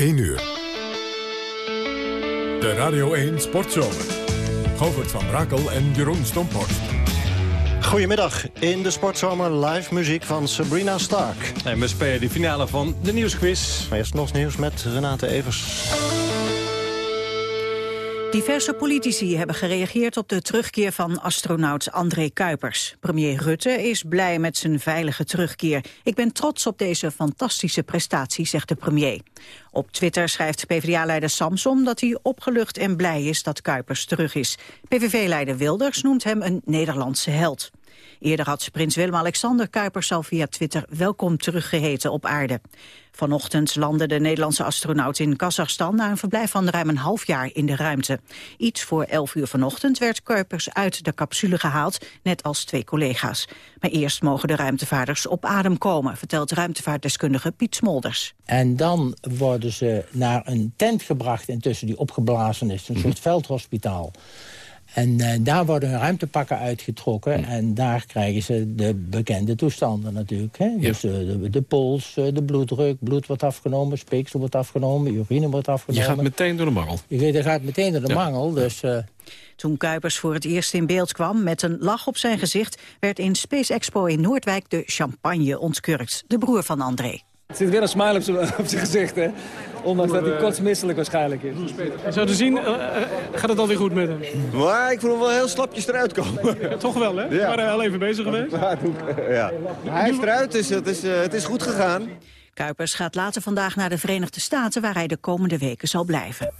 1 uur. De Radio 1 Sportzomer. Govert van Brakel en Jeroen Stomphorst. Goedemiddag. In de Sportzomer live muziek van Sabrina Stark. En we spelen de finale van de Nieuwsquiz. Maar eerst nog nieuws met Renate Evers. Diverse politici hebben gereageerd op de terugkeer van astronaut André Kuipers. Premier Rutte is blij met zijn veilige terugkeer. Ik ben trots op deze fantastische prestatie, zegt de premier. Op Twitter schrijft PvdA-leider Samsom dat hij opgelucht en blij is dat Kuipers terug is. PVV-leider Wilders noemt hem een Nederlandse held. Eerder had prins Willem-Alexander Kuipers al via Twitter welkom teruggeheten op aarde. Vanochtend landde de Nederlandse astronaut in Kazachstan... na een verblijf van ruim een half jaar in de ruimte. Iets voor 11 uur vanochtend werd Kuipers uit de capsule gehaald... net als twee collega's. Maar eerst mogen de ruimtevaarders op adem komen... vertelt ruimtevaartdeskundige Piet Smolders. En dan worden ze naar een tent gebracht intussen die opgeblazen is. Een soort veldhospitaal. En uh, daar worden ruimtepakken uitgetrokken. En daar krijgen ze de bekende toestanden natuurlijk. Hè? Dus uh, de, de, pols, uh, de bloeddruk, bloed wordt afgenomen, speeksel wordt afgenomen, urine wordt afgenomen. Je gaat meteen door de mangel. Je gaat meteen door de ja. mangel, dus... Toen Kuipers voor het eerst in beeld kwam met een lach op zijn gezicht... werd in Space Expo in Noordwijk de champagne ontkurkt. De broer van André. Het zit weer een smile op zijn gezicht, hè? Ondanks dat hij kotsmisselijk waarschijnlijk is. Zo te zien, uh, gaat het alweer goed met hem? Maar ik voel hem wel heel slapjes eruit komen. Ja, toch wel, hè? Ja. We waren al even bezig geweest. Ja. Hij is eruit, dus het is, uh, het is goed gegaan. Kuipers gaat later vandaag naar de Verenigde Staten... waar hij de komende weken zal blijven.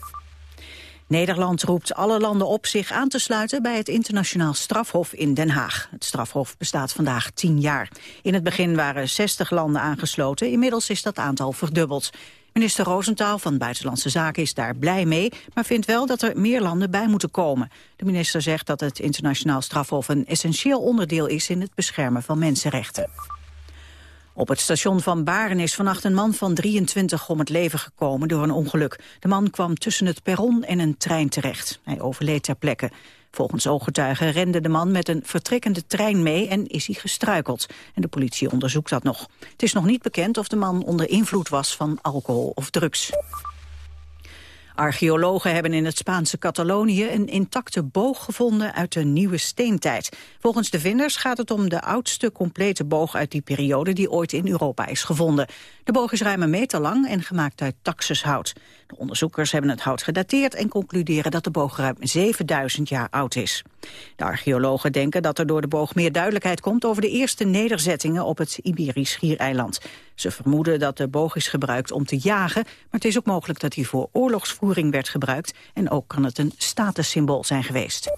Nederland roept alle landen op zich aan te sluiten bij het internationaal strafhof in Den Haag. Het strafhof bestaat vandaag tien jaar. In het begin waren 60 landen aangesloten, inmiddels is dat aantal verdubbeld. Minister Roosentaal van Buitenlandse Zaken is daar blij mee... maar vindt wel dat er meer landen bij moeten komen. De minister zegt dat het internationaal strafhof... een essentieel onderdeel is in het beschermen van mensenrechten. Op het station van Baren is vannacht een man van 23 om het leven gekomen door een ongeluk. De man kwam tussen het perron en een trein terecht. Hij overleed ter plekke. Volgens ooggetuigen rende de man met een vertrekkende trein mee en is hij gestruikeld. En de politie onderzoekt dat nog. Het is nog niet bekend of de man onder invloed was van alcohol of drugs. Archeologen hebben in het Spaanse Catalonië een intacte boog gevonden uit de nieuwe steentijd. Volgens de vinders gaat het om de oudste complete boog uit die periode die ooit in Europa is gevonden. De boog is ruim een meter lang en gemaakt uit taxushout. De onderzoekers hebben het hout gedateerd en concluderen dat de boog ruim 7000 jaar oud is. De archeologen denken dat er door de boog meer duidelijkheid komt over de eerste nederzettingen op het Iberisch Schiereiland. Ze vermoeden dat de boog is gebruikt om te jagen, maar het is ook mogelijk dat hij voor oorlogsvoering werd gebruikt en ook kan het een statussymbool zijn geweest.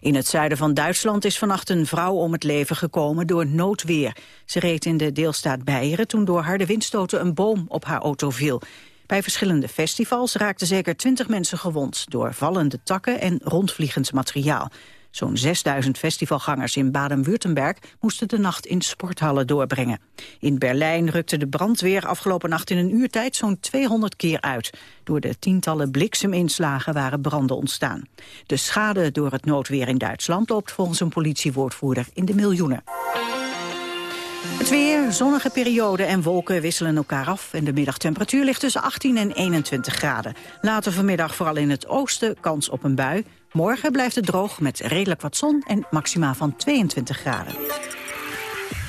In het zuiden van Duitsland is vannacht een vrouw om het leven gekomen door noodweer. Ze reed in de deelstaat Beieren toen door harde windstoten een boom op haar auto viel. Bij verschillende festivals raakten zeker twintig mensen gewond... door vallende takken en rondvliegend materiaal. Zo'n 6000 festivalgangers in Baden-Württemberg moesten de nacht in sporthallen doorbrengen. In Berlijn rukte de brandweer afgelopen nacht in een uurtijd zo'n 200 keer uit. Door de tientallen blikseminslagen waren branden ontstaan. De schade door het noodweer in Duitsland loopt volgens een politiewoordvoerder in de miljoenen. Het weer, zonnige periode en wolken wisselen elkaar af... en de middagtemperatuur ligt tussen 18 en 21 graden. Later vanmiddag vooral in het oosten kans op een bui. Morgen blijft het droog met redelijk wat zon en maxima van 22 graden.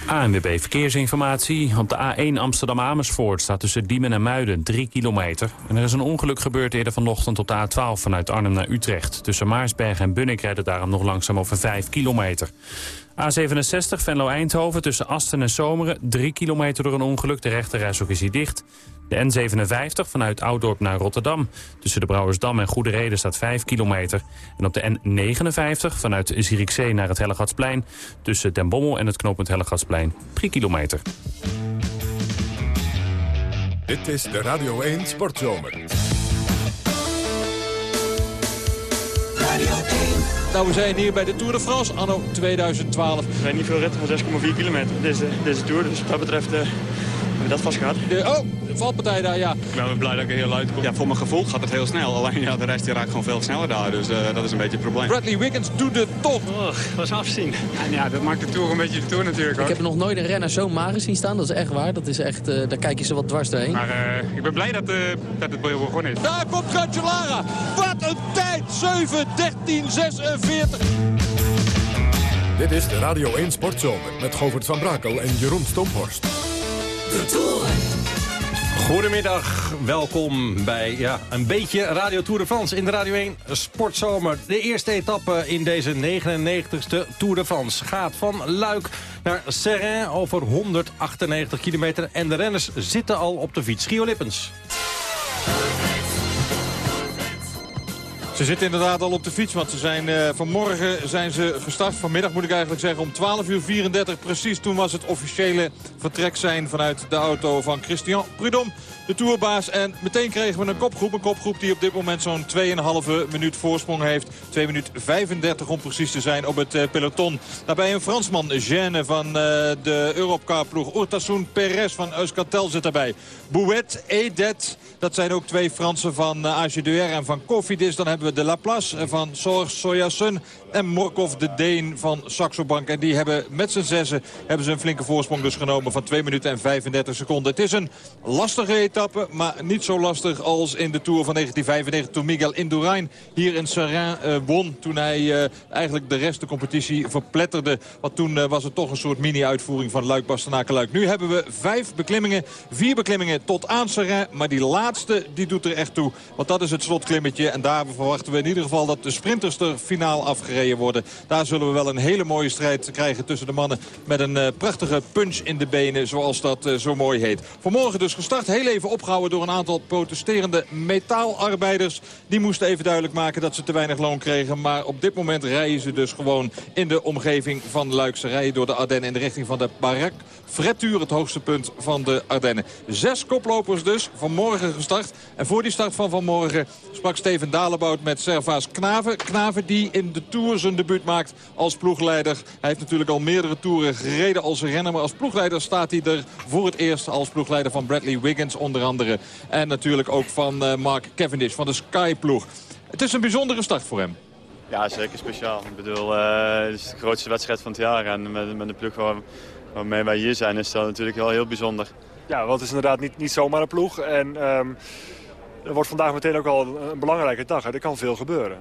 ANWB Verkeersinformatie. Op de A1 Amsterdam-Amersfoort staat tussen Diemen en Muiden 3 kilometer. En er is een ongeluk gebeurd eerder vanochtend op de A12 vanuit Arnhem naar Utrecht. Tussen Maarsberg en Bunnik rijdt het daarom nog langzaam over 5 kilometer. A67 Venlo-Eindhoven tussen Asten en Zomeren. 3 kilometer door een ongeluk. De rechterreis is hier dicht. De N57 vanuit Ouddorp naar Rotterdam. Tussen de Brouwersdam en Goede Reden staat 5 kilometer. En op de N59 vanuit Zierikzee naar het Hellegatsplein. Tussen Den Bommel en het knooppunt Hellegatsplein 3 kilometer. Dit is de Radio 1 Sportzomer. Radio 1. Nou, we zijn hier bij de Tour de France anno 2012. We zijn niet veel ritten van 6,4 kilometer deze, deze Tour. Dus wat dat betreft uh, Heb je dat vast gehad? oh, de valpartij daar, ja. Ik ben blij dat ik er heel uit kom. Ja, voor mijn gevoel gaat het heel snel. Alleen ja, de rest die raakt gewoon veel sneller daar. Dus uh, dat is een beetje het probleem. Bradley Wiggins doet het toch. Oh, was afzien. En ja, dat maakt de Tour een beetje de Tour natuurlijk hoor. Ik heb nog nooit een renner zo mager zien staan. Dat is echt waar. Dat is echt, uh, daar kijk je ze wat dwars doorheen. Maar uh, ik ben blij dat, dat het begonnen is. Daar komt Cancellara. Wat een tijd. 7, 13, 46. Dit is de Radio 1 Sportzomer met Govert van Brakel en Jeroen Stomphorst. Goedemiddag, welkom bij ja, een beetje Radio Tour de France in de Radio 1 Sportzomer. De eerste etappe in deze 99ste Tour de France gaat van Luik naar Serrain over 198 kilometer. En de renners zitten al op de fiets. Gio Lippens. Ze zitten inderdaad al op de fiets, want ze zijn, uh, vanmorgen zijn ze gestart. Vanmiddag moet ik eigenlijk zeggen om 12 uur 34 precies. Toen was het officiële vertrek zijn vanuit de auto van Christian Prudhomme de tourbaas. En meteen kregen we een kopgroep. Een kopgroep die op dit moment zo'n 2,5 minuut voorsprong heeft. 2 minuut 35 om precies te zijn op het uh, peloton. Daarbij een Fransman, Jeanne van uh, de Europcar-ploeg. Urtasun Perez van Euskaltel zit daarbij. Bouet, Edet, dat zijn ook twee Fransen van uh, AG2R en van Cofidis. Dan hebben we de Laplace van Sorg Sojasun en Morkov de Deen van Saxo Bank. En die hebben met z'n zessen hebben ze een flinke voorsprong dus genomen van 2 minuten en 35 seconden. Het is een lastige etappe, maar niet zo lastig als in de Tour van 1995 toen Miguel Indurain hier in Serrain uh, won. Toen hij uh, eigenlijk de rest de competitie verpletterde. Want toen uh, was het toch een soort mini-uitvoering van Luik Bastenaken Luik. Nu hebben we vijf beklimmingen, vier beklimmingen tot aan Serrain. Maar die laatste die doet er echt toe. Want dat is het slotklimmetje. En daar verwachten we in ieder geval dat de sprinters er finaal afgereden worden. Daar zullen we wel een hele mooie strijd krijgen tussen de mannen. Met een uh, prachtige punch in de benen, zoals dat uh, zo mooi heet. Vanmorgen dus gestart, heel even opgehouden door een aantal protesterende metaalarbeiders. Die moesten even duidelijk maken dat ze te weinig loon kregen. Maar op dit moment rijden ze dus gewoon in de omgeving van Luikse. Rijden door de Ardennen in de richting van de Barak. Fretuur, het hoogste punt van de Ardennen. Zes koplopers dus, vanmorgen gestart. En voor die start van vanmorgen sprak Steven Dalebout met Servaas Knaven. Knaven die in de Tour zijn debuut maakt als ploegleider. Hij heeft natuurlijk al meerdere toeren gereden als renner. Maar als ploegleider staat hij er voor het eerst als ploegleider van Bradley Wiggins onder andere. En natuurlijk ook van uh, Mark Cavendish van de Sky-ploeg. Het is een bijzondere start voor hem. Ja, zeker speciaal. Ik bedoel, uh, het is de grootste wedstrijd van het jaar. En met, met de ploeg waarmee wij hier zijn is dat natuurlijk wel heel bijzonder. Ja, want het is inderdaad niet, niet zomaar een ploeg. En um, er wordt vandaag meteen ook al een belangrijke dag. Hè. Er kan veel gebeuren.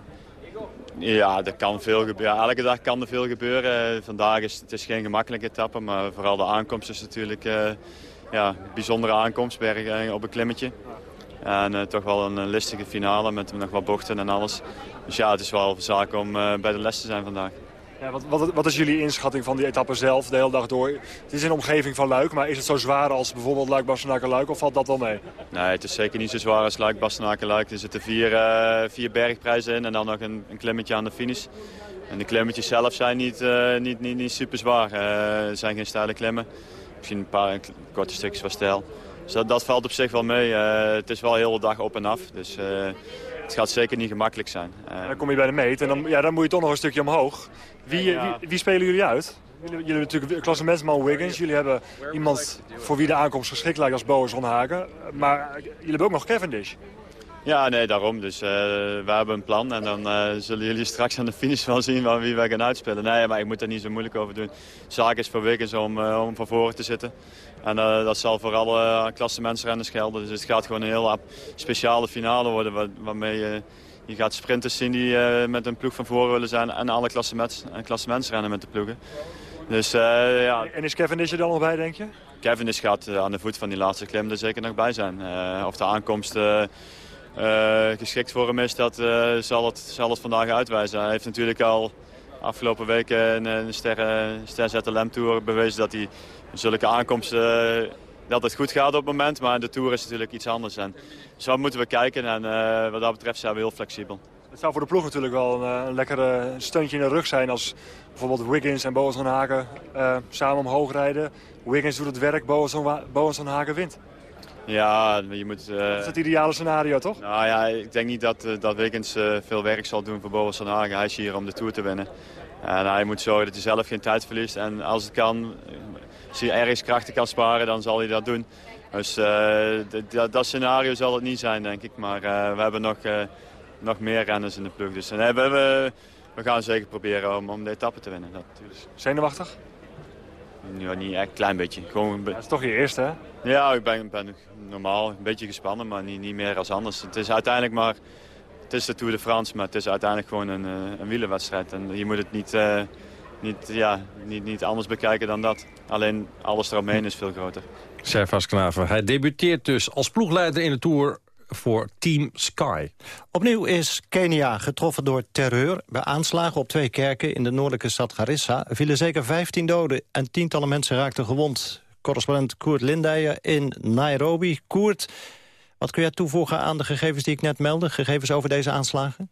Ja, er kan veel gebeuren. Elke dag kan er veel gebeuren. Vandaag is het is geen gemakkelijke etappe, maar vooral de aankomst is natuurlijk uh, ja, een bijzondere aankomst berg op een klimmetje. En uh, toch wel een listige finale met nog wat bochten en alles. Dus ja, het is wel een zaak om uh, bij de les te zijn vandaag. Ja, wat, wat, wat, is jullie inschatting van die etappe zelf de hele dag door? Het is in omgeving van Luik, maar is het zo zwaar als bijvoorbeeld Luik, Bastenaken, Luik of valt dat wel mee? Nee, het is zeker niet zo zwaar als Luik, Bastenaken, Luik. Er zitten vier, uh, vier bergprijzen in en dan nog een, een klimmetje aan de finish. En de klimmetjes zelf zijn niet, uh, niet, niet, niet super zwaar. Uh, er zijn geen steile klimmen. Misschien een paar korte stukjes van stijl. Dus dat, dat valt op zich wel mee. het is wel heel de dag op en af. Dus het gaat zeker niet gemakkelijk zijn. dan kom je bij de meet en dan, ja, dan moet je toch nog een stukje omhoog. Wie, ja. wie, wie, spelen jullie uit? Jullie, jullie hebben natuurlijk klassementsman Wiggins. Jullie hebben iemand voor wie de aankomst geschikt lijkt als Boas Hagen. Maar jullie hebben ook nog Cavendish. Ja, nee, daarom. Dus uh, we hebben een plan. En dan uh, zullen jullie straks aan de finish wel zien waar, wie wij gaan uitspelen. Nee, maar ik moet er niet zo moeilijk over doen. De zaak is voor Wiggins om, uh, om van voren te zitten. En dat zal voor alle klassementsrenners gelden. Dus het gaat gewoon een heel speciale finale worden waar, waarmee je je gaat sprinters zien die uh, met een ploeg van voren willen zijn en alle klassements rennen met de ploegen. Dus, uh, ja. En is Kevin is er dan nog bij, denk je? Kevin is gaat aan de voet van die laatste klim er zeker nog bij zijn. of de aankomst geschikt voor hem is, dat zal, het, zal het vandaag uitwijzen. Hij heeft natuurlijk al afgelopen weken een, een ster, Lem Tour bewezen dat hij zulke aankomsten dat het goed gaat op het moment. Maar de Tour is natuurlijk iets anders. En zo moeten we kijken en uh, wat dat betreft zijn we heel flexibel. Het zou voor de ploeg natuurlijk wel een, een lekkere steuntje in de rug zijn als bijvoorbeeld Wiggins en Boas van Hagen uh, samen omhoog rijden. Wiggins doet het werk, Boas van Hagen wint. Ja, je moet... Uh... Dat is het ideale scenario, toch? Nou ja, ik denk niet dat, dat Wiggins uh, veel werk zal doen voor Boas van Hagen. Hij is hier om de Tour te winnen. En hij moet zorgen dat hij zelf geen tijd verliest. En als het kan, als hij ergens krachten kan sparen, dan zal hij dat doen. Dus dat scenario zal het niet zijn, denk ik. Maar we hebben nog, nog meer renners in de ploeg. Dus we, we, we gaan zeker proberen om, om de etappe te winnen. Dat, dus. Zenuwachtig? Ja, niet echt, een klein beetje. Gewoon Dat is toch je eerste, hè? Ja, ik ben, ben normaal een beetje gespannen, maar niet, niet meer als anders. Het is uiteindelijk maar... Het is de Tour de France, maar het is uiteindelijk gewoon een, een wielerwedstrijd. En je moet het niet, niet, ja, niet, niet anders bekijken dan dat. Alleen alles eromheen is veel groter. Servas Knaven, hij debuteert dus als ploegleider in de Tour voor Team Sky. Opnieuw is Kenia getroffen door terreur. Bij aanslagen op twee kerken in de noordelijke stad Garissa... vielen zeker 15 doden en tientallen mensen raakten gewond. Correspondent Koert Lindijen in Nairobi. Koert, wat kun jij toevoegen aan de gegevens die ik net meldde? Gegevens over deze aanslagen?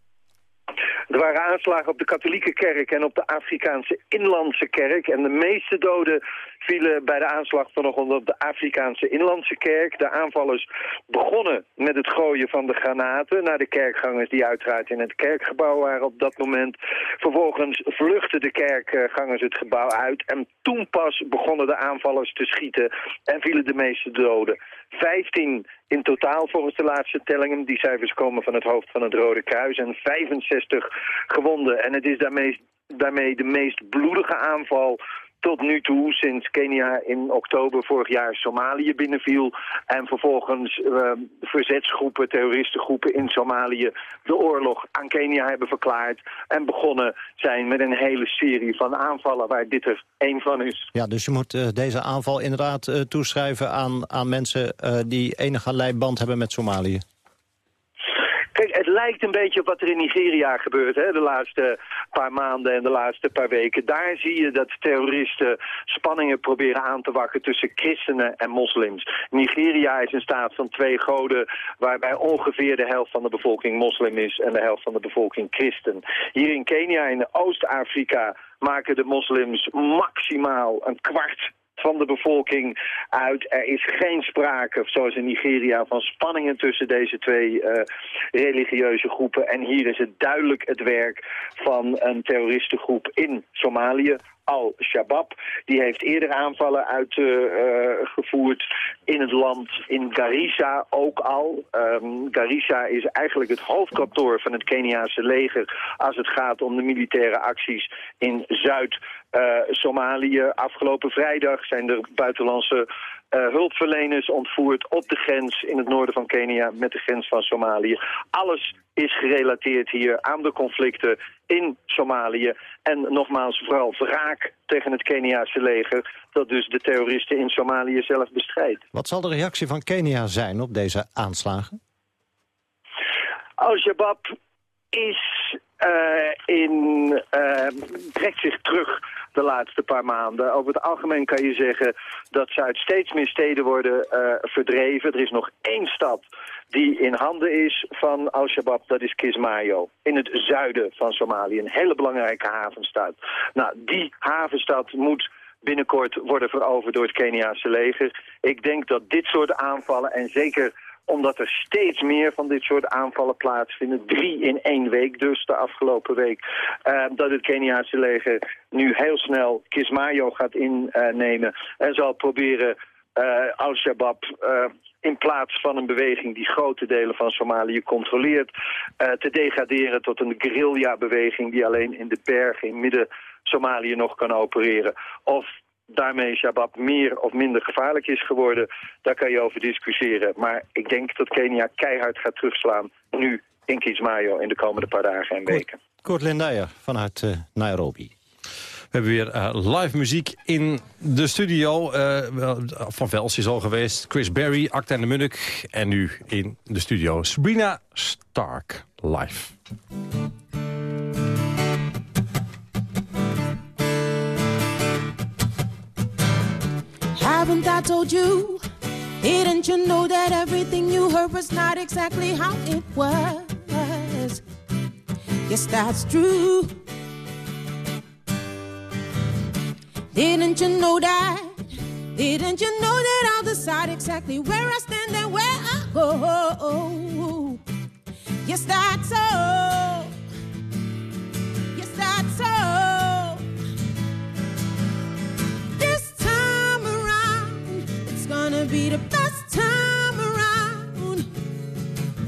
Er waren aanslagen op de katholieke kerk en op de Afrikaanse inlandse kerk. En de meeste doden vielen bij de aanslag vanochtend op de Afrikaanse inlandse kerk. De aanvallers begonnen met het gooien van de granaten naar de kerkgangers die uiteraard in het kerkgebouw waren op dat moment. Vervolgens vluchtten de kerkgangers het gebouw uit en toen pas begonnen de aanvallers te schieten en vielen de meeste doden. 15 in totaal volgens de laatste tellingen. Die cijfers komen van het hoofd van het Rode Kruis. En 65 gewonden. En het is daarmee, daarmee de meest bloedige aanval tot nu toe, sinds Kenia in oktober vorig jaar Somalië binnenviel... en vervolgens uh, verzetsgroepen, terroristengroepen in Somalië... de oorlog aan Kenia hebben verklaard... en begonnen zijn met een hele serie van aanvallen waar dit er één van is. Ja, dus je moet uh, deze aanval inderdaad uh, toeschrijven aan, aan mensen... die enige band hebben met Somalië. Kijk, het lijkt een beetje op wat er in Nigeria gebeurt hè, de laatste paar maanden en de laatste paar weken. Daar zie je dat terroristen spanningen proberen aan te wakken tussen christenen en moslims. Nigeria is een staat van twee goden waarbij ongeveer de helft van de bevolking moslim is en de helft van de bevolking christen. Hier in Kenia, in Oost-Afrika, maken de moslims maximaal een kwart van de bevolking uit. Er is geen sprake, zoals in Nigeria, van spanningen tussen deze twee uh, religieuze groepen. En hier is het duidelijk het werk van een terroristengroep in Somalië al-Shabaab. Die heeft eerder aanvallen uitgevoerd in het land, in Garissa ook al. Um, Garissa is eigenlijk het hoofdkantoor van het Keniaanse leger als het gaat om de militaire acties in Zuid-Somalië. Uh, Afgelopen vrijdag zijn er buitenlandse uh, hulpverleners ontvoerd op de grens in het noorden van Kenia met de grens van Somalië. Alles is gerelateerd hier aan de conflicten in Somalië. En nogmaals, vooral wraak tegen het Keniaanse leger... dat dus de terroristen in Somalië zelf bestrijdt. Wat zal de reactie van Kenia zijn op deze aanslagen? Al-Shabaab is uh, in, uh, trekt zich terug de laatste paar maanden. Over het algemeen kan je zeggen dat ze uit steeds meer steden worden uh, verdreven. Er is nog één stad die in handen is van Al-Shabaab, dat is Kismayo. In het zuiden van Somalië, een hele belangrijke havenstad. Nou, die havenstad moet binnenkort worden veroverd door het Keniaanse leger. Ik denk dat dit soort aanvallen en zeker omdat er steeds meer van dit soort aanvallen plaatsvinden. Drie in één week dus de afgelopen week. Uh, dat het Keniaanse leger nu heel snel Kismayo gaat innemen. en zal proberen uh, Al-Shabaab uh, in plaats van een beweging die grote delen van Somalië controleert... Te degraderen tot een guerrilla-beweging die alleen in de bergen in midden-Somalië nog kan opereren. Of daarmee Shabab meer of minder gevaarlijk is geworden, daar kan je over discussiëren. Maar ik denk dat Kenia keihard gaat terugslaan nu in Kismayo in de komende paar dagen en weken. Kort Lindijer vanuit uh, Nairobi. We hebben weer uh, live muziek in de studio. Uh, van Vels is al geweest. Chris Berry, Acta en de Munnik. En nu in de studio Sabrina Stark live. Haven't I told you? Didn't you know that everything you heard was not exactly how it was? Yes, that's true. Didn't you know that? Didn't you know that I'll decide exactly where I stand and where I go? Yes, that's so. Yes, that's so. be the best time around.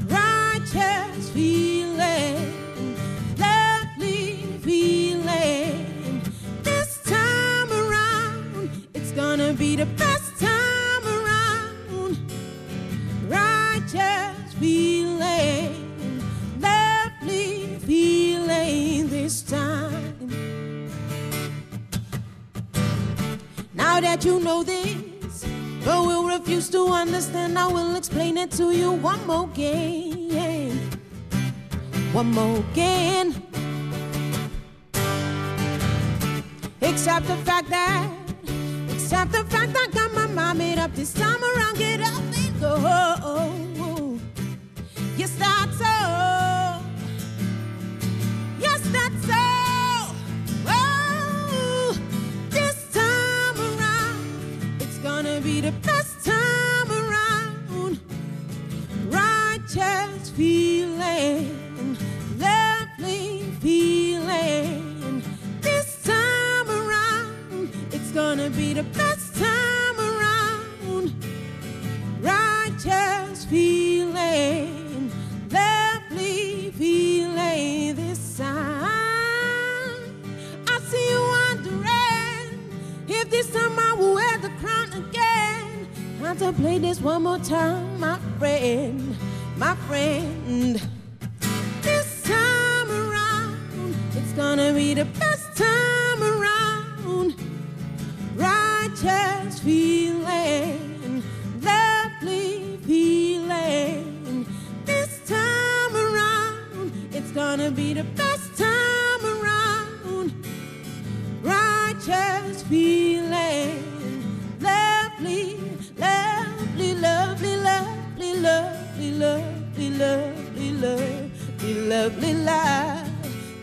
Righteous feeling, lovely feeling. This time around, it's gonna be the best time around. Righteous feeling, lovely feeling this time. Now that you know this but will refuse to understand, I will explain it to you one more again. One more again. Except the fact that, except the fact that I got my mind made up this time around, get up and go. Yes, that's so. The best time around. Righteous feeling, lovely feeling. This time, I see you wondering if this time I will wear the crown again. Contemplate this one more time, my friend, my friend. This time around, it's gonna be the Righteous feeling, lovely feeling. This time around, it's gonna be the best time around. Righteous feeling, lovely, lovely, lovely, lovely, lovely, lovely, lovely, lovely, lovely life.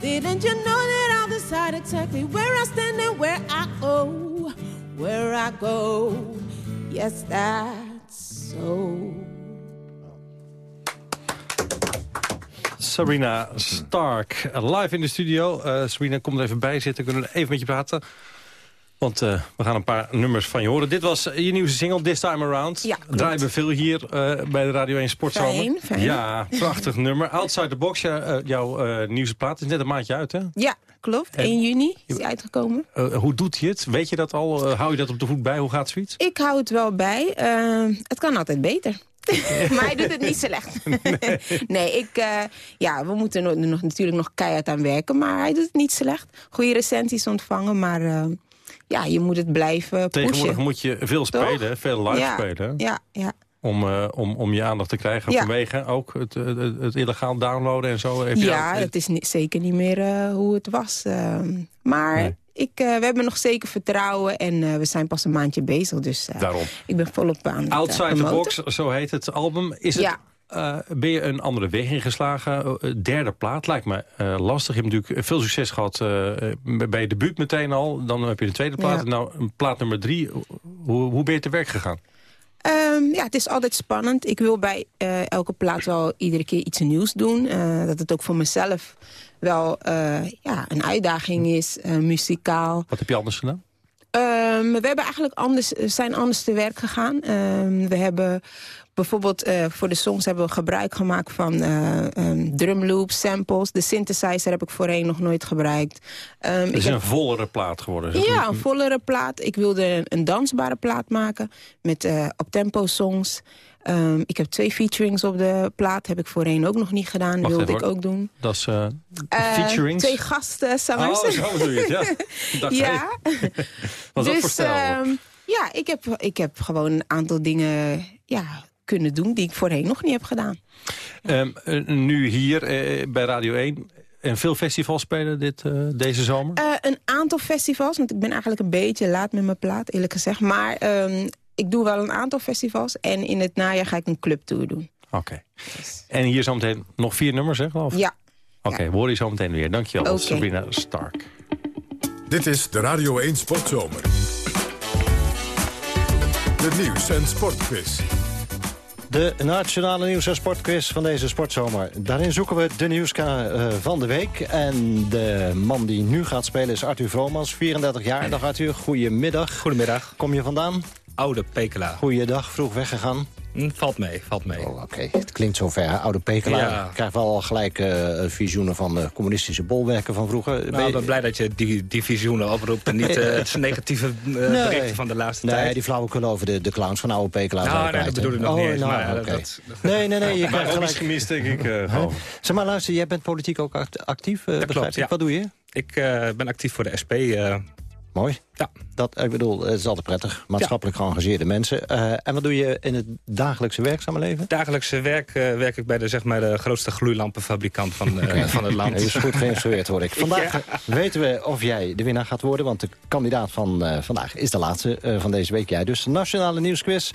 Didn't you know that I'll decide exactly where I stand and where I go? Where I go? Yes, that's so. Sabrina Stark, live in de studio. Eh Sabrina, kom er even bij zitten. Kunnen we even met je praten? Want eh, we gaan een paar nummers van je horen. Dit was je nieuwste single, This Time Around. Ja. Draaien we veel hier eh, bij de Radio 1 Sportzomer. Fijn, fijn. Ja, prachtig nummer. Outside the Box, ja, eh, jouw eh, nieuwste plaat. is net een maandje uit, hè? Ja, klopt. En- 1 juni is die uitgekomen. Eh, hoe doet hij het? Weet je dat al? Eh, hou je dat op de voet bij? Hoe gaat zoiets? Ik hou het wel bij. Eh, het kan altijd beter. maar hij doet het niet slecht. nee, ik, eh, ja, we moeten er nog, natuurlijk nog keihard aan werken. Maar hij doet het niet slecht. Goede recensies ontvangen. Maar eh, ja, je moet het blijven Tegenwoordig pushen. moet je veel spelen, veel live ja, spelen. Ja, ja. Om, eh, om, om je aandacht te krijgen Ja. vanwege ook het, het, illegaal downloaden en zo. Heb je ja, dat- is niet, zeker niet meer eh, hoe het was. eh. maar ik, eh, we hebben nog zeker vertrouwen en we zijn pas een maandje bezig. Dus Daarom. ik ben volop aan Outside the. Box, zo heet het album. Is het, Eh, ben je een andere weg ingeslagen? Eh, derde plaat lijkt me eh, lastig. Je hebt natuurlijk veel succes gehad eh, bij je debuut meteen al. Dan heb je de tweede plaat. Ja. Nou, plaat nummer drie. Hoe, hoe ben je te werk gegaan? Ehm, ja, het is altijd spannend. Ik wil bij eh, elke plaat wel iedere keer iets nieuws doen. Eh, dat het ook voor mezelf wel eh, ja, een uitdaging is, eh, muzikaal. Wat heb je anders gedaan? Ehm, we hebben eigenlijk anders, zijn anders te werk gegaan. Ehm, we hebben bijvoorbeeld eh, voor de songs hebben we gebruik gemaakt van ehm, drumloops, samples. De synthesizer heb ik voorheen nog nooit gebruikt. Ehm, Het is heb- een vollere plaat geworden. zeg ja, een vollere plaat. Ik wilde een, een dansbare plaat maken met eh op-tempo songs. Ehm, ik heb twee featurings op de plaat. Heb ik voorheen ook nog niet gedaan. Wacht wilde even, ik ook doen. Dat is Eh, featurings. Twee gastzangers. Oh, zo bedoel je het, ja. Dacht, ja. hey, Wat is dat voor ja, ik heb, ik heb gewoon een aantal dingen ja, kunnen doen die ik voorheen nog niet heb gedaan. Ehm, eh, nu hier eh, bij Radio 1. En veel festivals spelen dit, eh, deze zomer? Eh, een aantal festivals, want ik ben eigenlijk een beetje laat met mijn plaat, eerlijk gezegd. Maar ehm, ik doe wel een aantal festivals en in het najaar ga ik een clubtour doen. Oké. En hier zometeen nog vier nummers, hè, geloof ik? Ja. Oké, we horen je zo meteen weer. Dankjewel. Sabrina Stark. Dit is de Radio 1 Sportzomer. De nieuws- en sportquiz. De Nationale Nieuws- en Sportquiz van deze sportzomer. Daarin zoeken we de nieuwska eh, van de week. En de man die nu gaat spelen is Arthur Vromans, 34 jaar. Dag Arthur, goedemiddag. Goedemiddag. Kom je vandaan? Oude Pekela. Goeiedag, vroeg weggegaan. Hm, valt mee, valt mee. Oh, Oké, het klinkt zover. hè? Oude Pekela Ja. krijgt wel al gelijk eh, visioenen van de communistische bolwerken van vroeger. Ben Nou, je- ik ben blij dat je die, die visioenen oproept... en niet eh, het negatieve eh, berichten van de laatste nee, tijd. die flauwekul over de, de clowns van oude Pekela. Nou, ik nee, dat bedoel ik nog niet Oh, eens, nou, maar, eh, oké. dat- Nee, nee, nee, je Maar krijgt ook gelijk... gemist, denk ik. eh, Huh? Zeg maar, luister, jij bent politiek ook act- actief, eh, begrijp klopt, ik. ja. Wat doe je? Ik eh, ben actief voor de SP. eh, Mooi. Ja. Dat, ik bedoel, het is altijd prettig. Maatschappelijk geëngageerde mensen. Eh, en wat doe je in het dagelijkse werkzame leven? dagelijkse werk eh, werk ik bij de, zeg maar, de grootste gloeilampenfabrikant van, eh, van het land. Je is goed geïnstrueerd, hoor ik. Vandaag weten we of jij de winnaar gaat worden. Want de kandidaat van vandaag is de laatste van deze week. Jij dus Nationale Nieuwsquiz.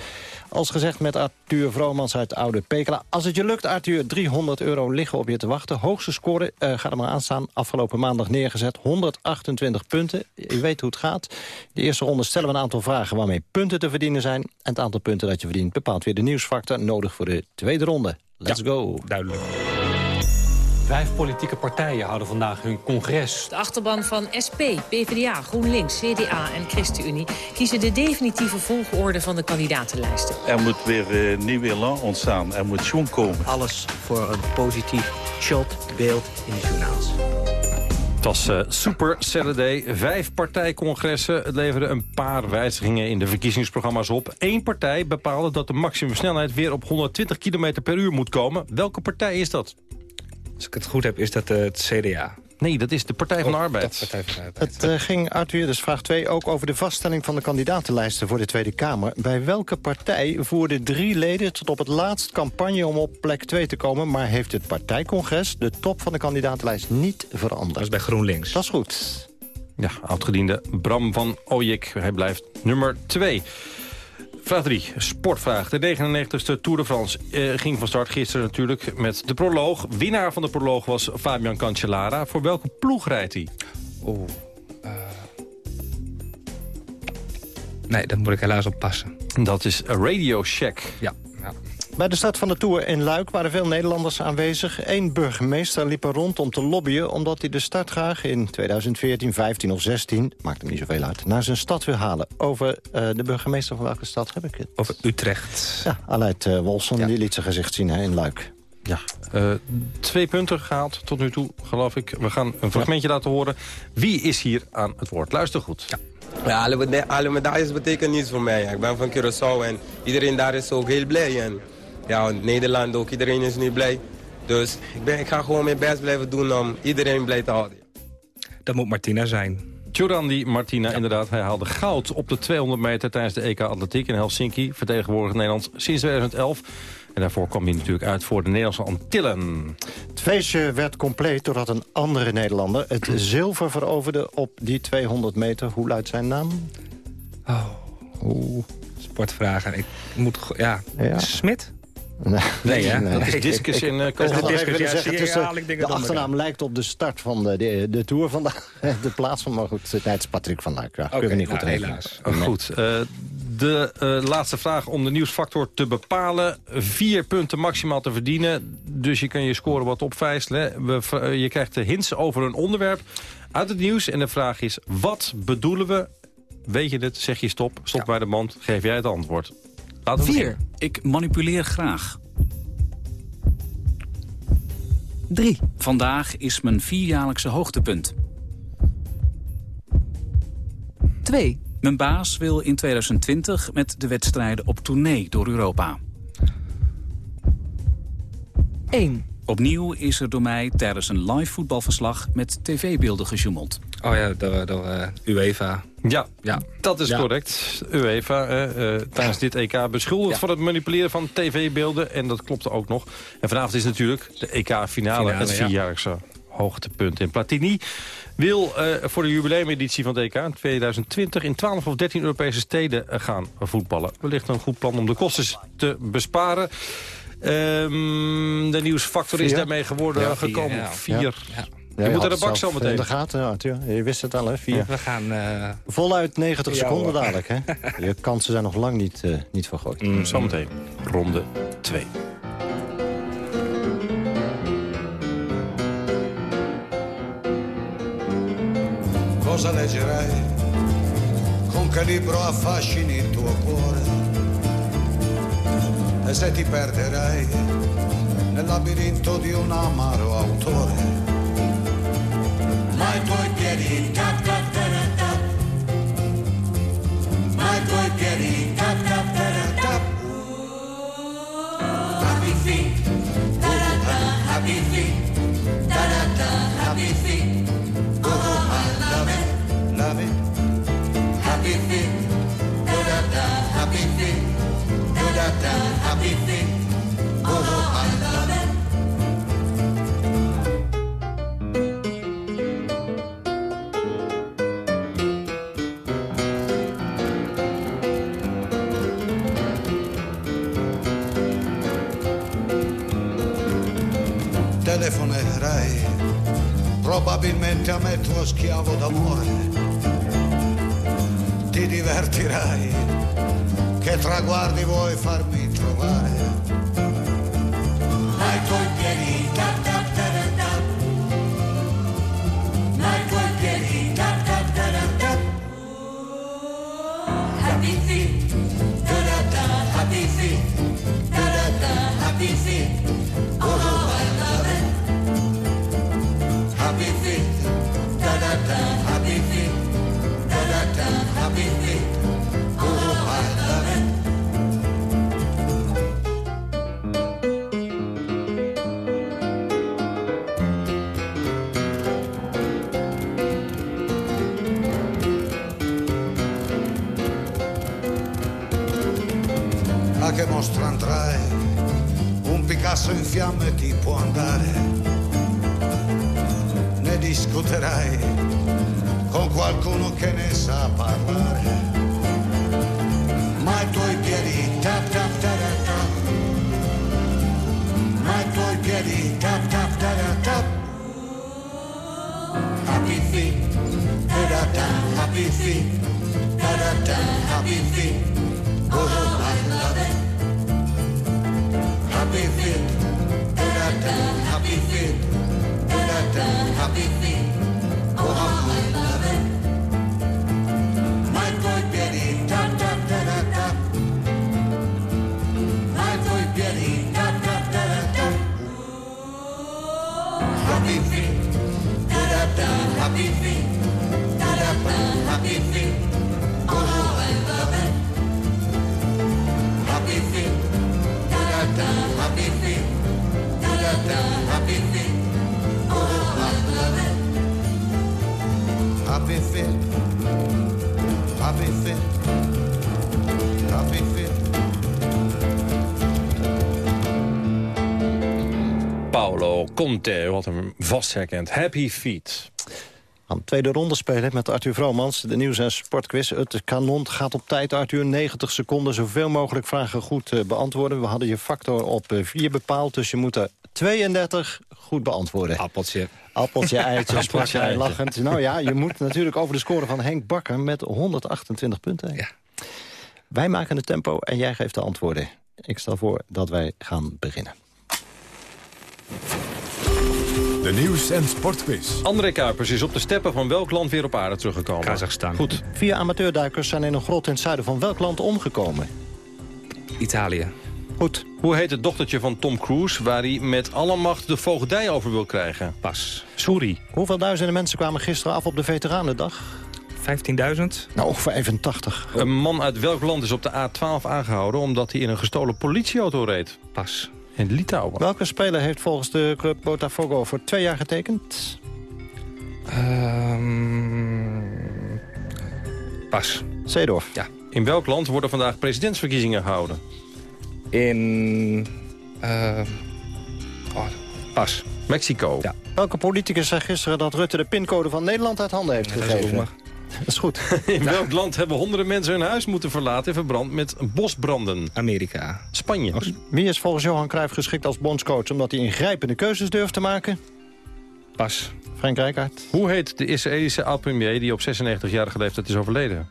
Als gezegd met Arthur Vromans uit Oude Pekela. Als het je lukt, Arthur, 300 euro liggen op je te wachten. Hoogste score, ga er maar aan staan. Afgelopen maandag neergezet. 128 punten. Je weet hoe het gaat. De eerste ronde stellen we een aantal vragen waarmee punten te verdienen zijn. En het aantal punten dat je verdient bepaalt weer de nieuwsfactor. Nodig voor de tweede ronde. Let's go. Duidelijk. Vijf politieke partijen houden vandaag hun congres. De achterban van SP, PvdA, GroenLinks, CDA en ChristenUnie... kiezen de definitieve volgorde van de kandidatenlijsten. Er moet weer eh, nieuw elan ontstaan. Er moet schoen komen. Alles voor een positief shot, beeld in de journaals. Het was eh, Super Saturday. Vijf partijcongressen. Het leverde een paar wijzigingen in de verkiezingsprogramma's op. Eén partij bepaalde dat de maximumsnelheid weer op 120 km per uur moet komen. Welke partij is dat? Als ik het goed heb, is dat eh, het CDA. Nee, dat is de Partij van de Oh, Arbeid. dat Partij van de Arbeid. Het eh, ging, Arthur, dus vraag 2, ook over de vaststelling van de kandidatenlijsten voor de Tweede Kamer. Bij welke partij voerden drie leden tot op het laatst campagne om op plek 2 te komen... maar heeft het partijcongres de top van de kandidatenlijst niet veranderd? Dat is bij GroenLinks. Dat is goed. Ja, oudgediende Bram van Ooyek. Hij blijft nummer 2. Vraag 3, sportvraag. De 99ste Tour de France eh, ging van start gisteren natuurlijk met de proloog. Winnaar van de proloog was Fabian Cancellara. Voor welke ploeg rijdt hij? Oeh. eh. Nee, daar moet ik helaas op passen. Dat is Radio Shack. Ja. Bij de start van de Tour in Luik waren veel Nederlanders aanwezig. Eén burgemeester liep er rond om te lobbyen... omdat hij de start graag in 2014, 15 of 16... maakt hem niet zoveel uit, naar zijn stad wil halen. Over eh, de burgemeester van welke stad heb ik het? Over Utrecht. Ja, Aleid uh, Wolfson, die liet zijn gezicht zien hè, in Luik. Ja, uh, twee punten gehaald tot nu toe, geloof ik. We gaan een fragmentje laten horen. Wie is hier aan het woord? Luister goed. Ja. Ja, alle medailles betekenen niets voor mij. Ik ben van Curaçao en iedereen daar is ook heel blij. En ja, in Nederland ook, iedereen is nu blij. Dus ik, ben, ik ga gewoon mijn best blijven doen om iedereen blij te houden. Dat moet Martina zijn. Giorandi Martina, ja. inderdaad. Hij haalde goud op de 200 meter tijdens de EK Atletiek in Helsinki. Vertegenwoordigd Nederland sinds 2011. En daarvoor kwam hij natuurlijk uit voor de Nederlandse Antillen. Het feestje werd compleet doordat een andere Nederlander het zilver veroverde op die 200 meter. Hoe luidt zijn naam? Oh, Oeh. sportvragen. Ik moet, ja, ja. Smit? Nee, nee, hè? dat is discus in uh, Discus, ja, zeggen, zie, ja, de, de achternaam lijkt op de start van de, de, de Tour vandaag. De plaats van, maar goed, het is Patrick van Luik. Ja, okay, kunnen we niet goed nou, helaas. Oh, goed, uh, de uh, laatste vraag om de nieuwsfactor te bepalen. Vier punten maximaal te verdienen. Dus je kan je score wat opvijzelen. We, je krijgt de hints over een onderwerp uit het nieuws. En de vraag is, wat bedoelen we? Weet je het? Zeg je stop. Stop ja. bij de band. Geef jij het antwoord. Laten we Vier. Beginnen. Ik manipuleer graag. 3. Vandaag is mijn vierjaarlijkse hoogtepunt. 2. Mijn baas wil in 2020 met de wedstrijden op tournee door Europa. 1. Opnieuw is er door mij tijdens een live voetbalverslag met tv-beelden gesjoemeld. Oh ja, door, door uh, UEFA. Ja, ja, dat is ja. correct. UEFA, uh, uh, tijdens dit EK beschuldigd ja. van het manipuleren van tv-beelden. En dat klopte ook nog. En vanavond is natuurlijk de EK-finale, het vierjaarlijkse ja. hoogtepunt. En Platini wil uh, voor de jubileumeditie van het EK in 2020... in 12 of 13 Europese steden gaan voetballen. Wellicht een goed plan om de kosten te besparen. Um, de nieuwsfactor vier. is daarmee geworden ja, gekomen. Ja. Vier. Ja. Je moet naar de bak zo meteen. In de gaten, Arthur. Je wist het al, hè? Vier. We gaan... Uh... Voluit 90 seconden dadelijk, hè? Je kansen zijn nog lang niet, uh, niet vergooid. Mm, zometeen. Ronde 2. Cosa leggerai? Con che libro affascini il tuo cuore? E se ti perderai nel labirinto di un amaro autore. Ma i tuoi piedi tap tap tap tap, ma i tuoi piedi tuo schiavo d'amore. Ti divertirai, che traguardi vuoi farmi trovare. Mostra andrai? Un Picasso in fiamme ti può andare ne discuterai con qualcuno che ne sa parlare. Conte, wat hem vast herkent. Happy Feet. Aan de tweede ronde spelen met Arthur Vromans. De nieuws- en sportquiz. Het kanon gaat op tijd, Arthur. 90 seconden, zoveel mogelijk vragen goed eh, beantwoorden. We hadden je factor op eh, 4 bepaald, dus je moet er 32 goed beantwoorden. Appeltje. Appeltje, eitje, sprak Appeltje, jij eitje. lachend. Nou ja, je moet natuurlijk over de score van Henk Bakker met 128 punten. Ja. Wij maken het tempo en jij geeft de antwoorden. Ik stel voor dat wij gaan beginnen. De nieuws- en sportquiz. André Kuipers is op de steppen van welk land weer op aarde teruggekomen? Kazachstan. Goed. Vier amateurduikers zijn in een grot in het zuiden van welk land omgekomen? Italië. Goed. Hoe heet het dochtertje van Tom Cruise... waar hij met alle macht de voogdij over wil krijgen? Pas. Suri. Hoeveel duizenden mensen kwamen gisteren af op de Veteranendag? 15.000. Nou, 85. Een man uit welk land is op de A12 aangehouden... omdat hij in een gestolen politieauto reed? Pas. In Litouwen. Welke speler heeft volgens de club Botafogo voor twee jaar getekend? Ehm, pas. Seedorf. Ja. In welk land worden vandaag presidentsverkiezingen gehouden? In... eh, oh, pas. Mexico. Ja. Welke politicus zei gisteren dat Rutte de pincode van Nederland uit handen heeft Dat is gegeven? Dat is goed. In welk land hebben honderden mensen hun huis moeten verlaten... en verbrand met bosbranden? Amerika. Spanje. Wie is volgens Johan Cruijff geschikt als bondscoach... omdat hij ingrijpende keuzes durft te maken? Pas. Frank Rijkaard. Hoe heet de Israëlische oud-premier die op 96-jarige leeftijd is overleden?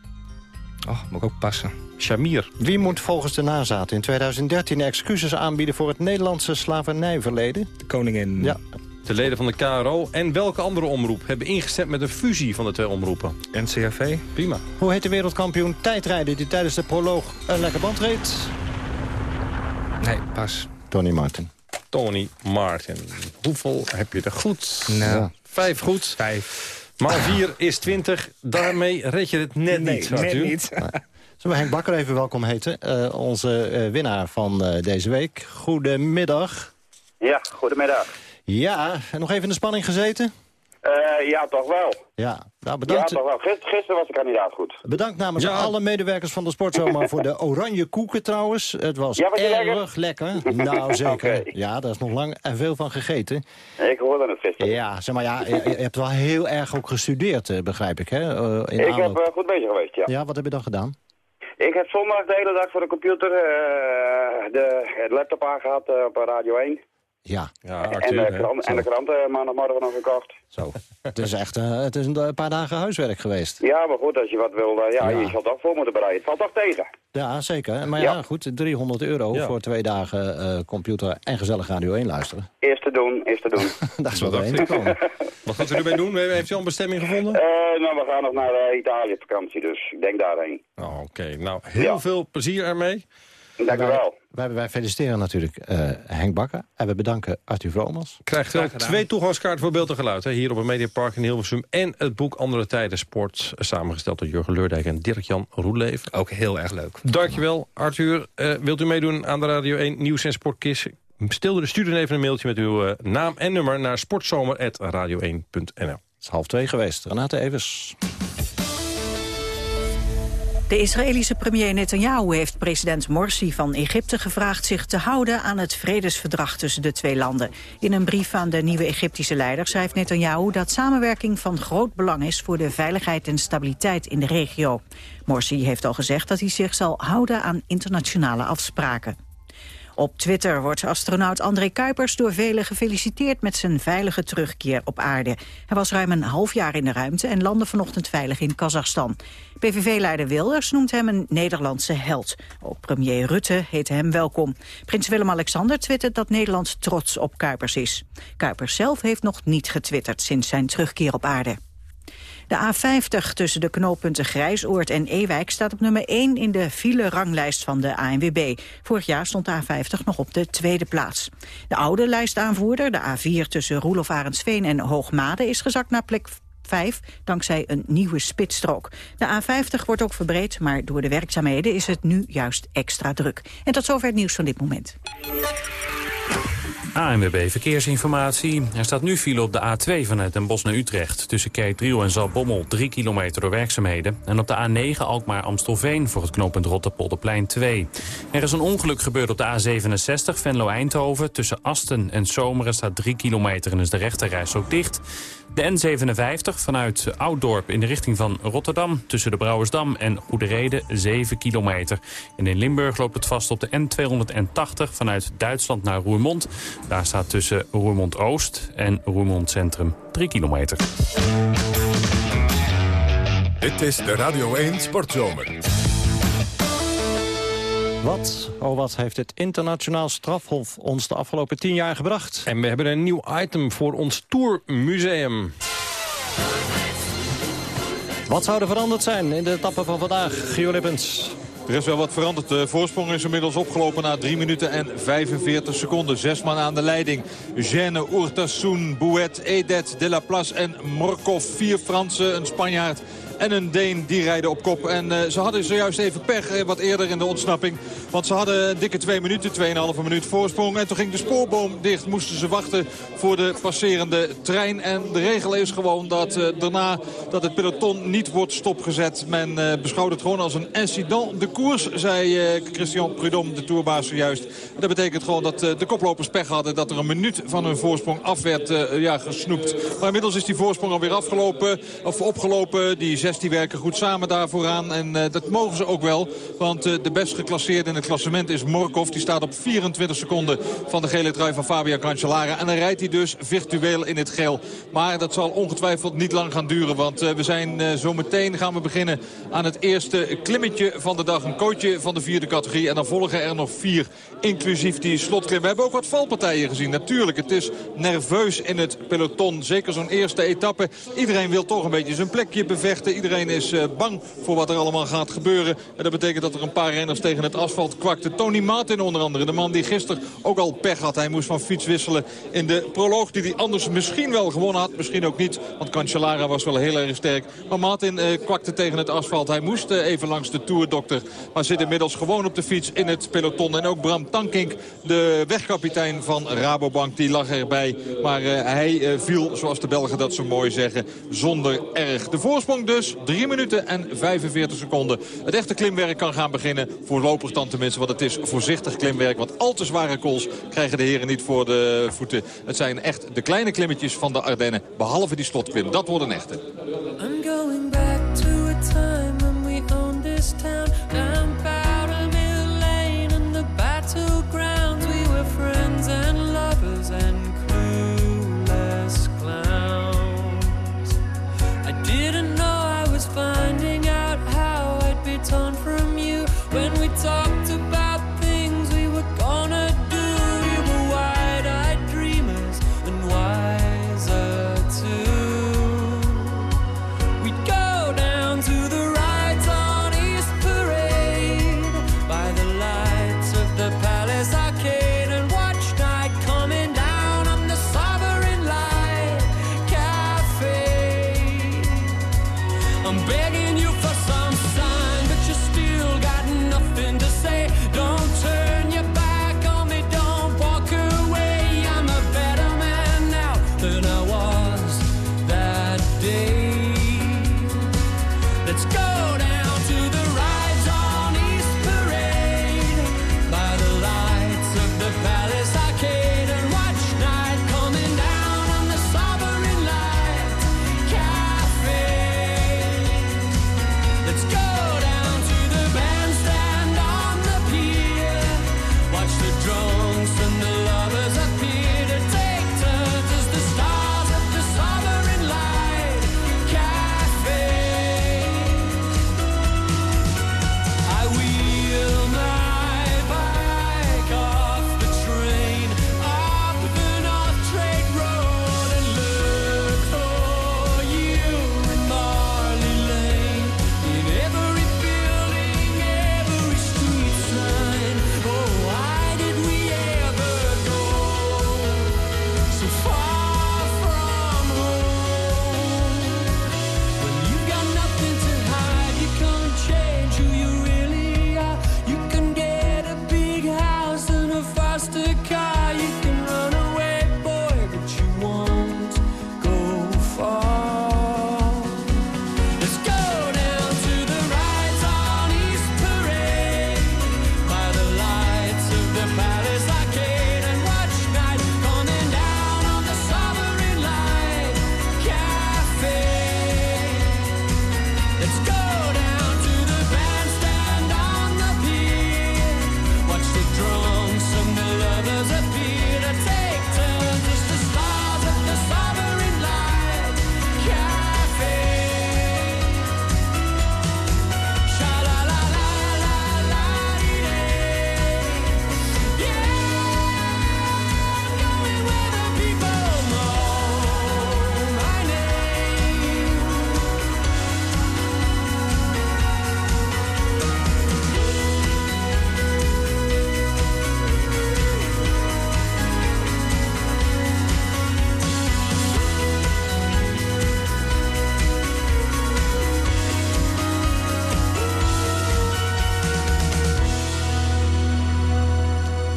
Oh, moet ik ook passen. Shamir. Wie moet volgens de nazaten in 2013 excuses aanbieden... voor het Nederlandse slavernijverleden? De koningin. Ja. De leden van de KRO en welke andere omroep hebben ingestemd met een fusie van de twee omroepen? NCRV. Prima. Hoe heet de wereldkampioen tijdrijden die tijdens de proloog een lekker band reed? Nee, pas. Tony Martin. Tony Martin. Hoeveel heb je er goed? Nou. Vijf goed. Vijf. Maal vier is twintig. Daarmee red je het net Nee, niet, net niet. Zullen we Henk Bakker even welkom heten? Eh, onze eh, winnaar van eh, deze week. Goedemiddag. Ja, goedemiddag. Ja, nog even in de spanning gezeten? Eh, ja, toch wel. Ja, nou Ja, bedankt. toch wel. Gister, gisteren was de kandidaat goed. Bedankt namens Ja. alle medewerkers van de Sportzomer voor de oranje koeken trouwens. Het was Ja, was erg lekker. Nou, zeker. Ja, daar is nog lang en veel van gegeten. Ik hoorde het gisteren. Ja, zeg maar, ja, je, je hebt wel heel erg ook gestudeerd, eh, begrijp ik, hè? eh, in ik aanloop. heb eh, goed bezig geweest, ja. Ja, wat heb je dan gedaan? Ik heb zondag de hele dag voor de computer eh, de het laptop aangehad eh, op Radio 1. Ja. Ja, en, de hè. krant, en de krant eh, maandagmorgen nog gekocht. Zo. het is echt eh, het is een paar dagen huiswerk geweest. Ja, maar goed, als je wat wil, eh, ja, Ja. je zal toch voor moeten bereiden. Het valt toch tegen. Ja, zeker. Maar ja, Ja. goed, 300 euro Ja. voor twee dagen eh, computer en gezellig Radio 1 luisteren. Eerst te doen, eerst te doen. Is Dat doorheen dacht te komen. Wat gaat u ermee doen? Heeft u al een bestemming gevonden? Eh, nou, we gaan nog naar eh, Italië op vakantie, dus ik denk daarheen. Oh, Oké, nou, heel Ja. veel plezier ermee. Dank u wel. Wij, wij feliciteren natuurlijk eh, Henk Bakker. En we bedanken Arthur Vromans. Krijgt wel twee toegangskaarten voor beeld en geluid. Hè, hier op het Mediapark in Hilversum. En het boek Andere Tijden Sport. Samengesteld door Jurgen Leurdijk en Dirk-Jan Roeleven. Ook heel erg leuk. Dankjewel, Arthur. Eh, wilt u meedoen aan de Radio 1 Nieuws en Sportkiss? Stuur dan even een mailtje met uw eh, naam en nummer... naar sportzomer.radio1.nl. Het is half twee geweest. Renate Evers. De Israëlische premier Netanyahu heeft president Morsi van Egypte gevraagd zich te houden aan het vredesverdrag tussen de twee landen. In een brief aan de nieuwe Egyptische leider schrijft Netanyahu dat samenwerking van groot belang is voor de veiligheid en stabiliteit in de regio. Morsi heeft al gezegd dat hij zich zal houden aan internationale afspraken. Op Twitter wordt astronaut André Kuipers door velen gefeliciteerd met zijn veilige terugkeer op aarde. Hij was ruim een half jaar in de ruimte en landde vanochtend veilig in Kazachstan. PVV-leider Wilders noemt hem een Nederlandse held. Ook premier Rutte heet hem welkom. Prins Willem-Alexander twittert dat Nederland trots op Kuipers is. Kuipers zelf heeft nog niet getwitterd sinds zijn terugkeer op aarde. De A50 tussen de knooppunten Grijsoord en Ewijk staat op nummer 1 in de file-ranglijst van de ANWB. Vorig jaar stond de A50 nog op de tweede plaats. De oude lijstaanvoerder, de A4 tussen Roelof Arendsveen en Hoogmade, is gezakt naar plek 5 dankzij een nieuwe spitsstrook. De A50 wordt ook verbreed, maar door de werkzaamheden is het nu juist extra druk. En tot zover het nieuws van dit moment. ANWB Verkeersinformatie. Er staat nu file op de A2 vanuit Den Bosch naar Utrecht. Tussen Kerkdriel en Zalbommel 3 kilometer door werkzaamheden. En op de A9 Alkmaar-Amstelveen voor het knooppunt Rotterpolderplein 2. Er is een ongeluk gebeurd op de A67 Venlo-Eindhoven. Tussen Asten en Zomeren staat 3 kilometer en is de rechterreis ook dicht. De N57 vanuit Ouddorp in de richting van Rotterdam... tussen de Brouwersdam en Goederede 7 kilometer. En in Limburg loopt het vast op de N280 vanuit Duitsland naar Roermond. Daar staat tussen Roermond Oost en Roermond Centrum 3 kilometer. Dit is de Radio 1 Sportzomer. Wat, oh wat heeft het internationaal strafhof ons de afgelopen tien jaar gebracht? En we hebben een nieuw item voor ons Tourmuseum. Wat zou er veranderd zijn in de etappe van vandaag? Gio Lippens. Er is wel wat veranderd. De voorsprong is inmiddels opgelopen na 3 minuten en 45 seconden. Zes man aan de leiding. Gene, Urtasun, Bouet, Edet, De La Place en Morkov. Vier Fransen, een Spanjaard en een Deen die rijden op kop. En eh, ze hadden zojuist even pech eh, wat eerder in de ontsnapping. Want ze hadden een dikke twee minuten, 2,5 minuut voorsprong. En toen ging de spoorboom dicht. Moesten ze wachten voor de passerende trein. En de regel is gewoon dat eh, daarna dat het peloton niet wordt stopgezet. Men beschouwt het gewoon als een incident de koers, zei Christian Prudhomme, de tourbaas zojuist. Dat betekent gewoon dat de koplopers pech hadden. Dat er een minuut van hun voorsprong af werd ja, gesnoept. Maar inmiddels is die voorsprong alweer afgelopen, of opgelopen. Die zes die werken goed samen daar vooraan. En eh, dat mogen ze ook wel. Want eh, de best geclasseerde in het klassement is Morkov. Die staat op 24 seconden van de gele trui van Fabio Cancellara. En dan rijdt hij dus virtueel in het geel. Maar dat zal ongetwijfeld niet lang gaan duren. Want eh, we zijn zo meteen gaan we beginnen aan het eerste klimmetje van de dag. Een coachje van de vierde categorie. En dan volgen er nog vier, inclusief die slotklim. We hebben ook wat valpartijen gezien. Natuurlijk, het is nerveus in het peloton. Zeker zo'n eerste etappe. Iedereen wil toch een beetje zijn plekje bevechten. Iedereen is eh, bang voor wat er allemaal gaat gebeuren. En dat betekent dat er een paar renners tegen het asfalt kwakten. Tony Martin onder andere, de man die gisteren ook al pech had. Hij moest van fiets wisselen in de proloog die hij anders misschien wel gewonnen had. Misschien ook niet, want Cancellara was wel heel erg sterk. Maar Martin eh, kwakte tegen het asfalt. Hij moest eh, even langs de toerdokter. Maar zit inmiddels gewoon op de fiets in het peloton. En ook Bram Tankink, de wegkapitein van Rabobank, die lag erbij. Maar hij viel, zoals de Belgen dat zo mooi zeggen, zonder erg. De voorsprong dus 3 minuten en 45 seconden. Het echte klimwerk kan gaan beginnen. Voorlopig dan tenminste, want het is voorzichtig klimwerk. Want al te zware kools krijgen de heren niet voor de voeten. Het zijn echt de kleine klimmetjes van de Ardennen. Behalve die slotklim. Dat wordt een echte. Finding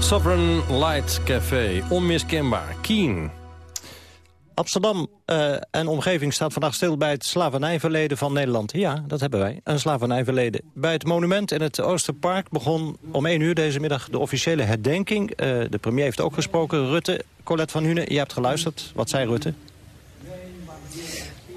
Sovereign Light Café, onmiskenbaar. Keen. Amsterdam eh, en omgeving staat vandaag stil bij het slavernijverleden van Nederland. Ja, dat hebben wij, een slavernijverleden. Bij het monument in het Oosterpark begon om 1 uur deze middag de officiële herdenking. Eh, de premier heeft ook gesproken, Rutte. Colette van Hunen, je hebt geluisterd. Wat zei Rutte?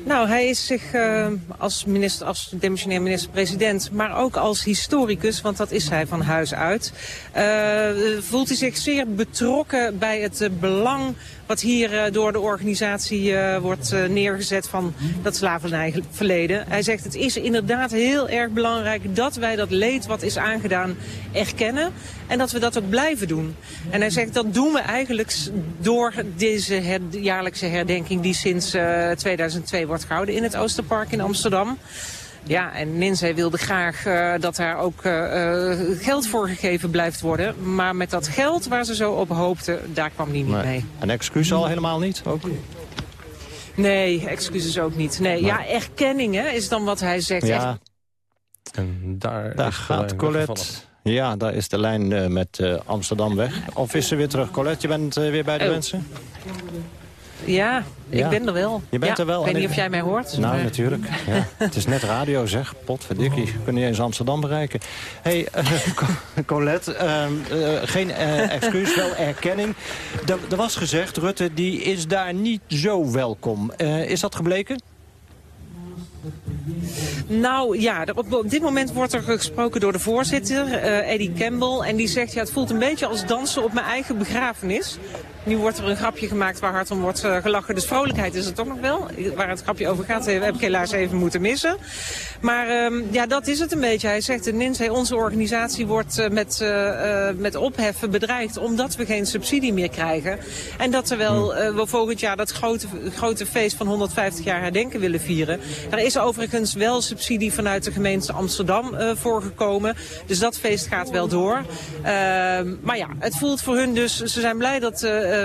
Nou, hij is zich eh, als, minister, als demissionair minister-president, maar ook als historicus, want dat is hij van huis uit, eh, voelt hij zich zeer betrokken bij het eh, belang wat hier door de organisatie wordt neergezet van dat slavernijverleden. Hij zegt het is inderdaad heel erg belangrijk dat wij dat leed wat is aangedaan erkennen. En dat we dat ook blijven doen. En hij zegt dat doen we eigenlijk door deze jaarlijkse herdenking die sinds eh, 2002 wordt gehouden in het Oosterpark in Amsterdam. Ja, en Lindsay wilde graag eh, dat daar ook eh, eh, geld voor gegeven blijft worden. Maar met dat geld waar ze zo op hoopte, daar kwam niet Nee. mee. En excuus al helemaal niet? Ook? Nee, excuses ook niet. Nee, ja, erkenning hè, is dan wat hij zegt. Echt Ja, En daar, daar is de gaat Colette. Ja, daar is de lijn met eh, Amsterdam weg. Of is ze weer terug? Colette, je bent weer bij de Oh. mensen? Ja, Ja. ik ben er wel. Je bent Ja, er wel. Ik weet niet ik- of jij mij hoort. Nou, maar- natuurlijk. Ja. Het is net radio, zeg. Potverdikkie. We kunnen niet eens Amsterdam bereiken. hey, eh, Co- Colette, ehm, eh, geen eh, excuus, wel erkenning. Er, was gezegd, Rutte die is daar niet zo welkom. Eh, is dat gebleken? Nou ja, op, op dit moment wordt er gesproken door de voorzitter, eh, Eddie Campbell. En die zegt, ja, het voelt een beetje als dansen op mijn eigen begrafenis. Nu wordt er een grapje gemaakt waar hard om wordt eh, gelachen. Dus vrolijkheid is het toch nog wel. Waar het grapje over gaat, eh, heb ik helaas even moeten missen. Maar ehm, ja, dat is het een beetje. Hij zegt, Ninzee, onze organisatie wordt eh, met, met opheffen bedreigd... omdat we geen subsidie meer krijgen. En dat terwijl eh, we volgend jaar dat grote, grote feest van 150 jaar herdenken willen vieren. Daar is overigens wel subsidie vanuit de gemeente Amsterdam eh voor gekomen. Dus dat feest gaat wel door. Ehm, maar ja, het voelt voor hun dus... Ze zijn blij dat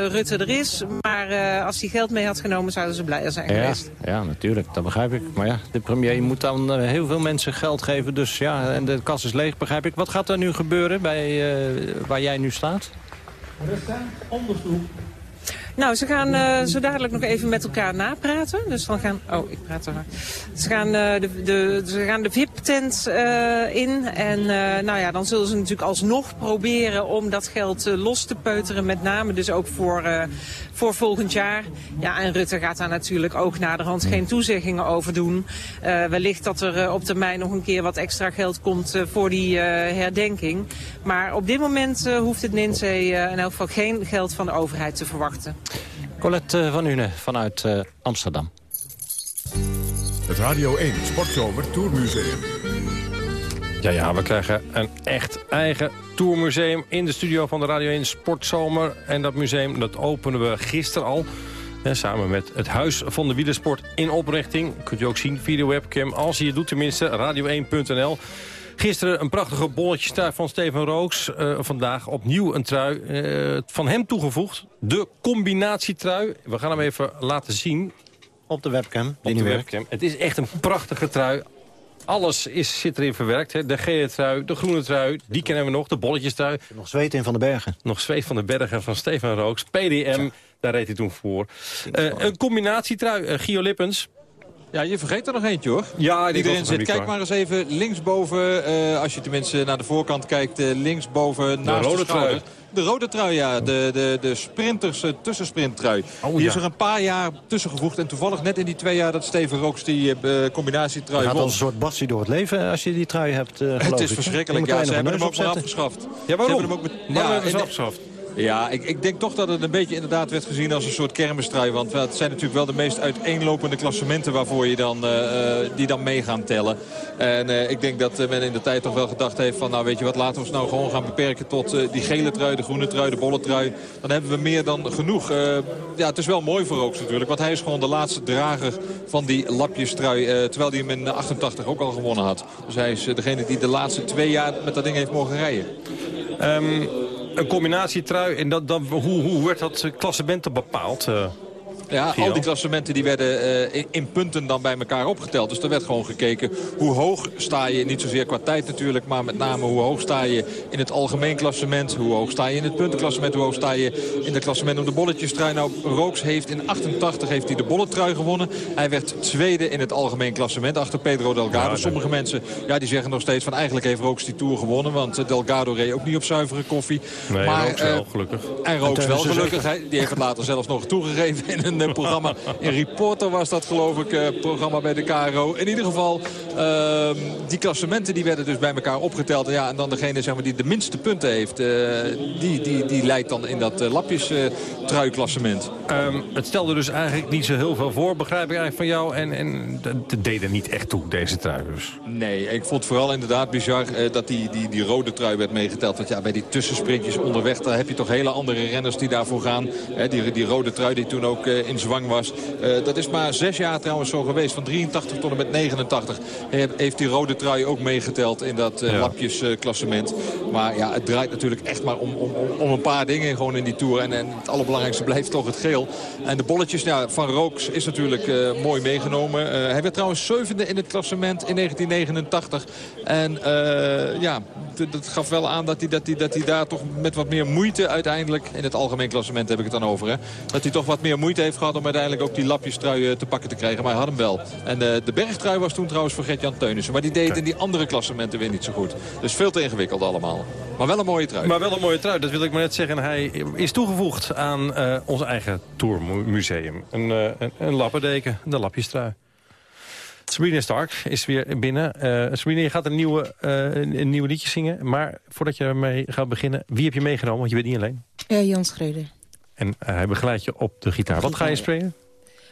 Rutte er is. Maar eh, als hij geld mee had genomen, zouden ze blijer zijn Ja, geweest. ja, natuurlijk. Dat begrijp ik. Maar ja, de premier moet dan eh, heel veel mensen geld geven. Dus ja, en de kas is leeg, begrijp ik. Wat gaat er nu gebeuren bij, eh, waar jij nu staat? Nou, ze gaan eh, zo dadelijk nog even met elkaar napraten. Dus dan gaan... Oh, ik praat er. Ze gaan eh, de, de, ze gaan de VIP-tent eh, in. En nou ja, dan zullen ze natuurlijk alsnog proberen om dat geld los te peuteren. Met name dus ook voor, voor volgend jaar. Ja, en Rutte gaat daar natuurlijk ook naderhand geen toezeggingen over doen. Wellicht dat er op termijn nog een keer wat extra geld komt voor die herdenking. Maar op dit moment hoeft het Ninzee in elk geval geen geld van de overheid te verwachten. Colette eh, van Une vanuit eh, Amsterdam. Het Radio 1 Sportzomer Tourmuseum. Ja, ja, we krijgen een echt eigen tourmuseum in de studio van de Radio 1 Sportzomer. En dat museum dat openen we gisteren al. En samen met het Huis van de Wielersport in oprichting. Kunt u ook zien via de webcam. Als je het doet tenminste, radio1.nl. Gisteren een prachtige bolletjestrui van Steven Rooks. Eh, vandaag opnieuw een trui eh, van hem toegevoegd. De combinatietrui. We gaan hem even laten zien. Op de webcam. Op de webcam. Het is echt een prachtige trui. Alles is, zit erin verwerkt. Hè. De gele trui, de groene trui, die kennen we nog. De bolletjestrui. Nog zweet in van de bergen. Nog zweet van de bergen van Stefan Rooks. PDM, daar reed hij toen voor. Eh, een combinatietrui, Gio Lippens. Ja, je vergeet er nog eentje hoor. Ja, die erin zit. Kijk maar eens even linksboven, eh als je tenminste naar de voorkant kijkt, eh, linksboven naast rode de schouder. trui. De rode trui, ja. De, de, de sprinters, eh, tussensprinttrui. Oh, die is ja. er een paar jaar tussengevoegd. En toevallig net in die twee jaar dat Steven Rooks die eh, combinatietrui Je gaat won. als een soort bassie door het leven als je die trui hebt, eh, geloof Het is ik, verschrikkelijk. Ja, ze hebben hem ook maar afgeschaft. Ja, waarom? Ze hebben hem ook met- ja, afgeschaft? Ja, ik, ik denk toch dat het een beetje inderdaad werd gezien als een soort kermistrui. Want het zijn natuurlijk wel de meest uiteenlopende klassementen waarvoor je dan, eh, eh, die dan mee gaan tellen. En eh, ik denk dat men in de tijd toch wel gedacht heeft van nou weet je wat, laten we ons nou gewoon gaan beperken tot die gele trui, de groene trui, de bolle trui. Dan hebben we meer dan genoeg. Ja, het is wel mooi voor Rooks natuurlijk, want hij is gewoon de laatste drager van die lapjestrui. terwijl hij hem in 88 ook al gewonnen had. Dus hij is degene die de laatste twee jaar met dat ding heeft mogen rijden. Ehm, een combinatietrui. En dat, dat, hoe, hoe werd dat klassement bepaald? Ja, Gio? al die klassementen die werden eh, in, punten dan bij elkaar opgeteld. Dus er werd gewoon gekeken hoe hoog sta je, niet zozeer qua tijd natuurlijk... maar met name hoe hoog sta je in het algemeen klassement... hoe hoog sta je in het puntenklassement, hoe hoog sta je in het klassement om de bolletjestrui. Nou, Rooks heeft in 88 heeft hij de bolletrui gewonnen. Hij werd tweede in het algemeen klassement achter Pedro Delgado. Ja, Sommige mensen ja, die zeggen nog steeds van eigenlijk heeft Rooks die Tour gewonnen... want eh, Delgado reed ook niet op zuivere koffie. Nee, maar, Rooks wel, eh, gelukkig. En Rooks En wel gelukkig. Hij, die heeft het later zelfs nog toegegeven in een een eh, programma. In Reporter was dat geloof ik, eh, programma bij de KRO. In ieder geval, ehm, die klassementen die werden dus bij elkaar opgeteld. En, ja, en dan degene zeg maar, die de minste punten heeft, eh, die, die, die leidt dan in dat uh, lapjes uh, truiklassement. Ehm, het stelde dus eigenlijk niet zo heel veel voor, begrijp ik eigenlijk van jou. En, en het deed er niet echt toe, deze trui dus. Nee, ik vond vooral inderdaad bizar uh, dat die, die, die rode trui werd meegeteld. Want ja, bij die tussensprintjes onderweg, daar heb je toch hele andere renners die daarvoor gaan. Die, die rode trui die toen ook uh, in zwang was. Uh, dat is maar zes jaar trouwens zo geweest. Van 83 tot en met 89 heeft die rode trui ook meegeteld in dat ja. lapjesklassement. maar ja, het draait natuurlijk echt maar om, om, om een paar dingen gewoon in die Tour. En, en het allerbelangrijkste blijft toch het geel. En de bolletjes, ja, Van Rooks is natuurlijk mooi meegenomen. hij werd trouwens zevende in het klassement in 1989. En ja, dat gaf wel aan dat hij, dat, hij, dat hij daar toch met wat meer moeite uiteindelijk... in het algemeen klassement heb ik het dan over, hè, dat hij toch wat meer moeite heeft gehad om uiteindelijk ook die lapjestrui te pakken te krijgen. Maar hij had hem wel. En uh, de bergtrui was toen trouwens voor Gert-Jan Teunissen. Maar die deed in die andere klassementen weer niet zo goed. Dus veel te ingewikkeld allemaal. Maar wel een mooie trui. Maar wel een mooie trui, dat wil ik maar net zeggen. Hij is toegevoegd aan uh, ons eigen Tourmuseum. Een, uh, een, een lappendeken, de lapjestrui. Sabrina Stark is weer binnen. Uh, Sabrina, je gaat een, nieuwe, uh, een nieuwe liedje zingen. Maar voordat je ermee gaat beginnen, wie heb je meegenomen? Want je bent niet alleen. Uh, Jan Schreuder. En uh, hij begeleidt je op de gitaar. Wat ga je spelen?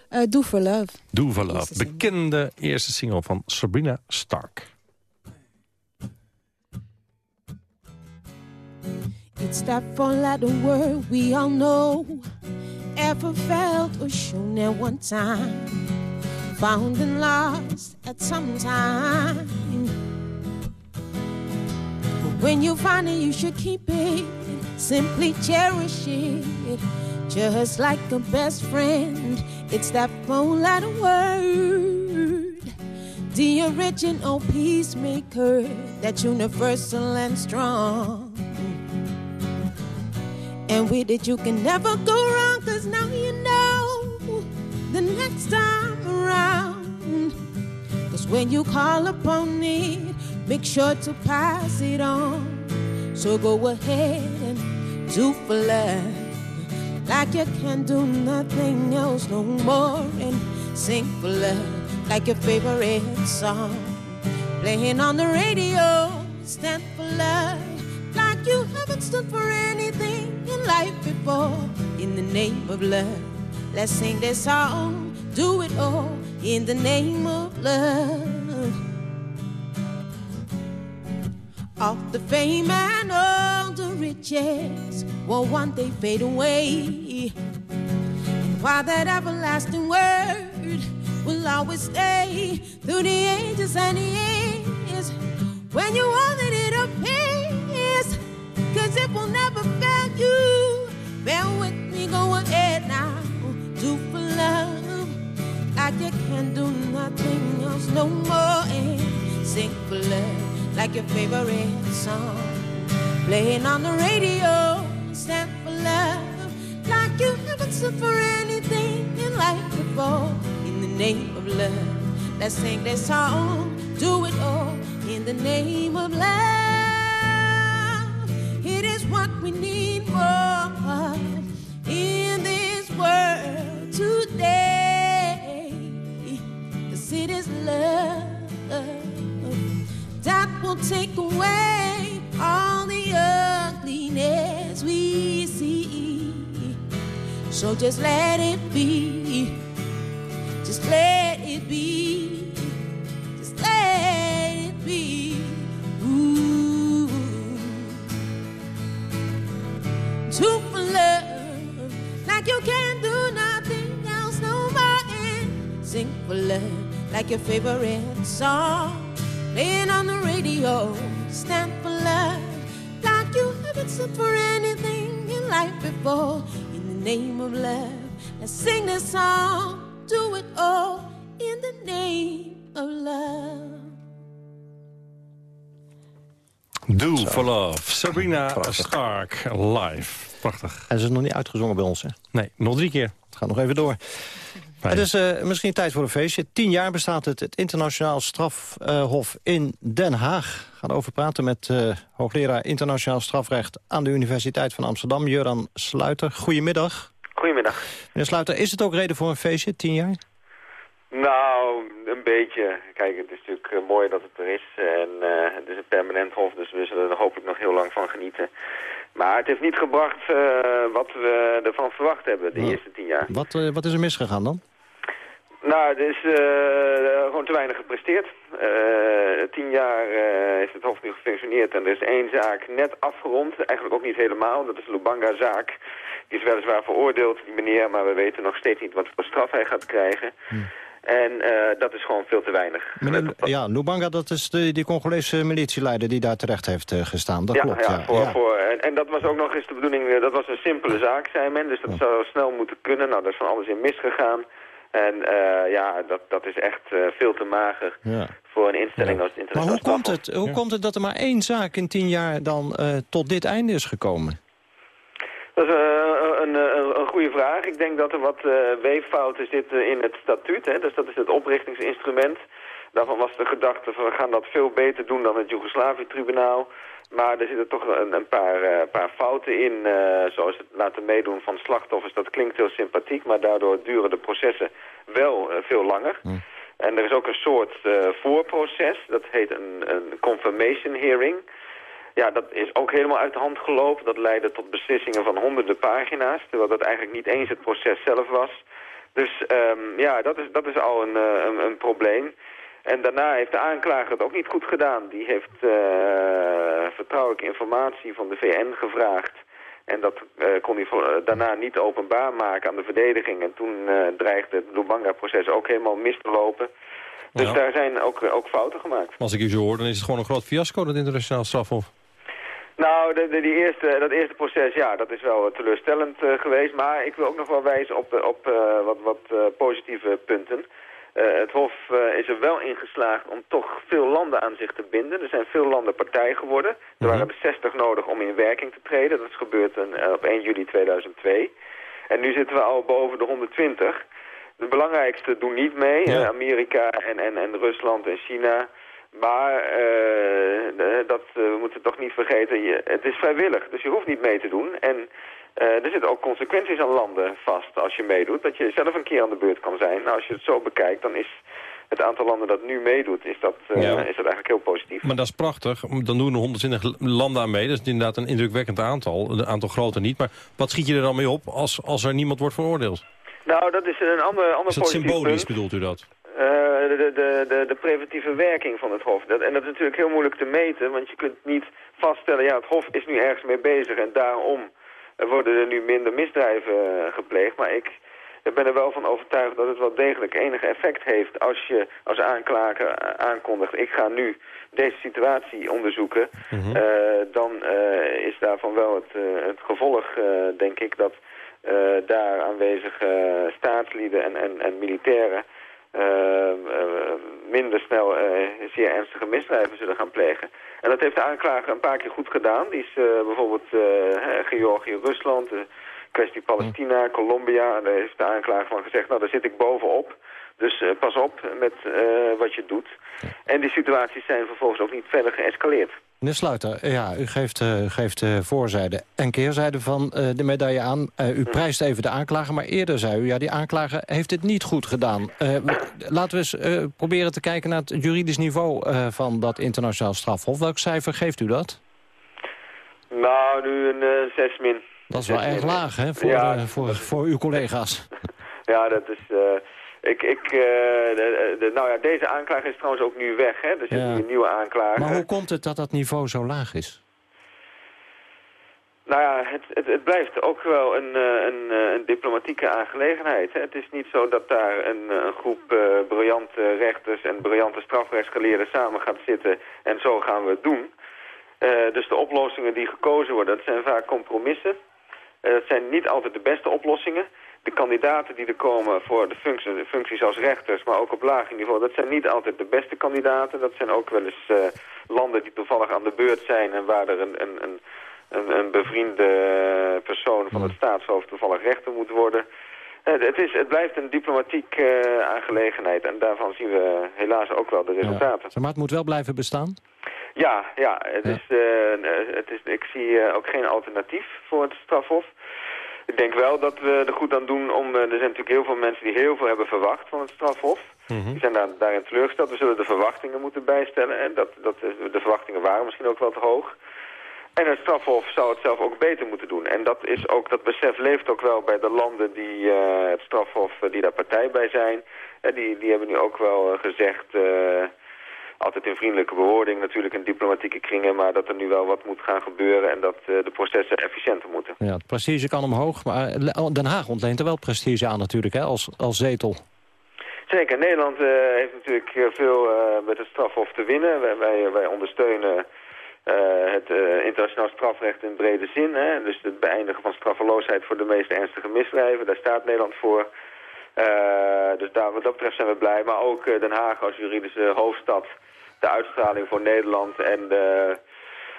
Uh, Do for Love. Do for Love. Bekende eerste single van Sabrina Stark. It's that four-letter word we all know Ever felt or shown at one time found and lost at some time. But when you find it, you should keep it. Simply cherish it, just like a best friend. It's that phone letter word, the original peacemaker, that universal and strong. And with it, you can never go wrong, cause now you know the next time around. Cause when you call upon it, make sure to pass it on. So go ahead and do for love. Like you can't do nothing else no more. And sing for love like your favorite song. Playing on the radio, stand for love. Like you haven't stood for anything in life before. In the name of love, let's sing this song do it all in the name of love. All the fame and all the riches will one day fade away. While that everlasting word will always stay through the ages and the years, when you want it, it appears, cause it will never fail you. Bear with me, go ahead now, do for love like you can do nothing else no more and sing for love like your favorite song. Playing on the radio stand for love. Like you haven't stood for anything in life before. In the name of love let's sing this song. Do it all in the name of love. It is what we need more in this world today. It is love take away all the ugliness we see. So just let it be. Just let it be. Just let it be. Ooh. Do for love like you can do nothing else no more. And sing for love like your favorite song playing on the radio. Stand for love like you haven't stood for anything in life before. In the name of love, let's sing this song. Do it all in the name of love. Do for Love. Sabrina Prachtig. Stark, live. Prachtig. En ze is nog niet uitgezongen bij ons, hè? Nee, nog drie keer. Het gaat nog even door. Het is uh, misschien tijd voor een feestje. Tien jaar bestaat het, het internationaal strafhof uh, in Den Haag. We gaan over praten met uh, hoogleraar internationaal strafrecht... aan de Universiteit van Amsterdam, Jöran Sluiter. Goedemiddag. Goedemiddag. Meneer Sluiter, is het ook reden voor een feestje, tien jaar? Nou, een beetje. Kijk, het is natuurlijk eh, mooi dat het er is. En eh, het is een permanent hof, dus we zullen er hopelijk nog heel lang van genieten. Maar het heeft niet gebracht eh, wat we ervan verwacht hebben de eerste tien jaar. Wat, eh, wat is er misgegaan dan? Nou, er is eh, gewoon te weinig gepresteerd. Tien jaar heeft het Hof nu gefunctioneerd en er is één zaak net afgerond. Eigenlijk ook niet helemaal, dat is de Lubanga-zaak. Die is weliswaar veroordeeld, die meneer, maar we weten nog steeds niet wat voor straf hij gaat krijgen. En eh, dat is gewoon veel te weinig. Meneer, ja, Lubanga, dat is de, die Congolese militieleider die daar terecht heeft eh, gestaan. Dat ja, klopt, ja, ja. Voor. Voor, en, en dat was ook nog eens de bedoeling, eh, dat was een simpele zaak, zei men. Dus dat zou snel moeten kunnen. Nou, daar is van alles in misgegaan. En ja, dat, dat is echt veel te mager Ja. voor een instelling als het Maar internationaal hoe komt het, hoe komt het dat er maar één zaak in tien jaar dan tot dit einde is gekomen? Dat is eh, een, een, een goede vraag. Ik denk dat er wat eh, weeffouten zitten in het statuut. Hè? Dus dat is het oprichtingsinstrument. Daarvan was de gedachte van we gaan dat veel beter doen dan het Joegoslavië-tribunaal. Maar er zitten toch een, een paar, eh, paar fouten in, eh, zoals het laten meedoen van slachtoffers. Dat klinkt heel sympathiek, maar daardoor duren de processen wel eh, veel langer. En er is ook een soort eh, voorproces, dat heet een, een confirmation hearing. Ja, dat is ook helemaal uit de hand gelopen. Dat leidde tot beslissingen van honderden pagina's, terwijl dat eigenlijk niet eens het proces zelf was. Dus ehm, ja, dat is, dat is al een, eh, een, een probleem. En daarna heeft de aanklager het ook niet goed gedaan. Die heeft eh, vertrouwelijke informatie van de VN gevraagd. En dat eh, kon hij voor- daarna niet openbaar maken aan de verdediging. En toen dreigde het Lubanga-proces ook helemaal mis te lopen. Dus Ja. daar zijn ook, ook fouten gemaakt. Als ik u zo hoor, dan is het gewoon een groot fiasco, dat internationaal strafhof. Nou, de, de- die eerste, dat eerste proces, ja, dat is wel teleurstellend eh, geweest. Maar ik wil ook nog wel wijzen op, eh, op eh, wat, wat positieve punten. Het Hof is er wel in geslaagd om toch veel landen aan zich te binden. Er zijn veel landen partij geworden. Er waren er 60 nodig om in werking te treden. Dat is gebeurd op 1 juli 2002. En nu zitten we al boven de 120. De belangrijkste doen niet mee. Amerika en, en, en Rusland en China. Maar eh, de- dat, eh, we moeten toch niet vergeten, je, het is vrijwillig. Dus je hoeft niet mee te doen. En eh, er zitten ook consequenties aan landen vast als je meedoet. Dat je zelf een keer aan de beurt kan zijn. Nou, als je het zo bekijkt, dan is het aantal landen dat nu meedoet, is dat, eh, Ja. is dat eigenlijk heel positief. Maar dat is prachtig. Dan doen er 120 landen aan mee. Dat is inderdaad een indrukwekkend aantal. Een aantal grote niet. Maar wat schiet je er dan mee op als, als er niemand wordt veroordeeld? Nou, dat is een ander, ander Is dat positief symbolisch, punt. bedoelt u dat? Eh, de, de, de, de, preventieve werking van het Hof. Dat, en dat is natuurlijk heel moeilijk te meten, want je kunt niet vaststellen... ja, het Hof is nu ergens mee bezig en daarom worden er nu minder misdrijven eh, gepleegd. Maar ik ben er wel van overtuigd dat het wel degelijk enig effect heeft... als je als aanklager eh, aankondigt, ik ga nu deze situatie onderzoeken... eh, dan is daarvan wel het, het gevolg, denk ik, dat... daar aanwezige staatslieden en, en, en militairen minder snel eh, zeer ernstige misdrijven zullen gaan plegen. En dat heeft de aanklager een paar keer goed gedaan. Die is eh, bijvoorbeeld eh, Georgië, Rusland, kwestie Palestina, Colombia. En daar heeft de aanklager van gezegd, nou daar zit ik bovenop. Dus eh, pas op met eh, wat je doet. En die situaties zijn vervolgens ook niet verder geëscaleerd. Meneer Sluiter, ja, u geeft, eh, geeft voorzijde en keerzijde van de medaille aan. U prijst even de aanklager, maar eerder zei u... ja, die aanklager heeft het niet goed gedaan. Laten we eens proberen te kijken naar het juridisch niveau... van dat internationaal strafhof. Welk cijfer geeft u dat? Nou, nu een eh, 6 min. Dat is wel erg laag, hè, voor, Ja. eh, voor, voor uw collega's. Ja, dat is... eh, ik, ik, eh, de, de- nou ja, deze aanklager is trouwens ook nu weg, hè. Er zit een nieuwe aanklager. Maar hoe komt het dat dat niveau zo laag is? Nou ja, het, het, het blijft ook wel een, een, een diplomatieke aangelegenheid. Hè. Het is niet zo dat daar een, een groep briljante rechters en briljante strafrechtsgeleerden samen gaat zitten en zo gaan we het doen. Dus de oplossingen die gekozen worden, dat zijn vaak compromissen. Dat zijn niet altijd de beste oplossingen. De kandidaten die er komen voor de functies, de functies als rechters, maar ook op lager niveau, dat zijn niet altijd de beste kandidaten. Dat zijn ook wel eens eh, landen die toevallig aan de beurt zijn en waar er een, een, een, een, bevriende persoon van het staatshoofd toevallig rechter moet worden. Eh, het, is, het blijft een diplomatiek eh, aangelegenheid en daarvan zien we helaas ook wel de resultaten. Maar het moet wel blijven bestaan? Ja, ja, het Is, eh, eh, het is, ik zie eh, ook geen alternatief voor het strafhof. Ik denk wel dat we er goed aan doen om... er zijn natuurlijk heel veel mensen die heel veel hebben verwacht van het strafhof. Die zijn daar, daarin teleurgesteld. We zullen de verwachtingen moeten bijstellen. En dat, dat, de verwachtingen waren misschien ook wel te hoog. En het strafhof zou het zelf ook beter moeten doen. En dat, is ook, dat besef leeft ook wel bij de landen die eh, het strafhof, die daar partij bij zijn. Eh, die, die hebben nu ook wel gezegd, eh, altijd in vriendelijke bewoording natuurlijk in diplomatieke kringen, maar dat er nu wel wat moet gaan gebeuren en dat eh, de processen efficiënter moeten. Ja, het prestige kan omhoog, maar eh, Den Haag ontleent er wel prestige aan natuurlijk, hè, als, als zetel. Zeker, Nederland eh, heeft natuurlijk veel eh, met het strafhof te winnen. Wij, wij, wij ondersteunen het internationaal strafrecht in brede zin. Hè? Dus het beëindigen van straffeloosheid voor de meest ernstige misdrijven. Daar staat Nederland voor. Dus daar, wat dat betreft zijn we blij. Maar ook Den Haag als juridische hoofdstad. De uitstraling voor Nederland en de,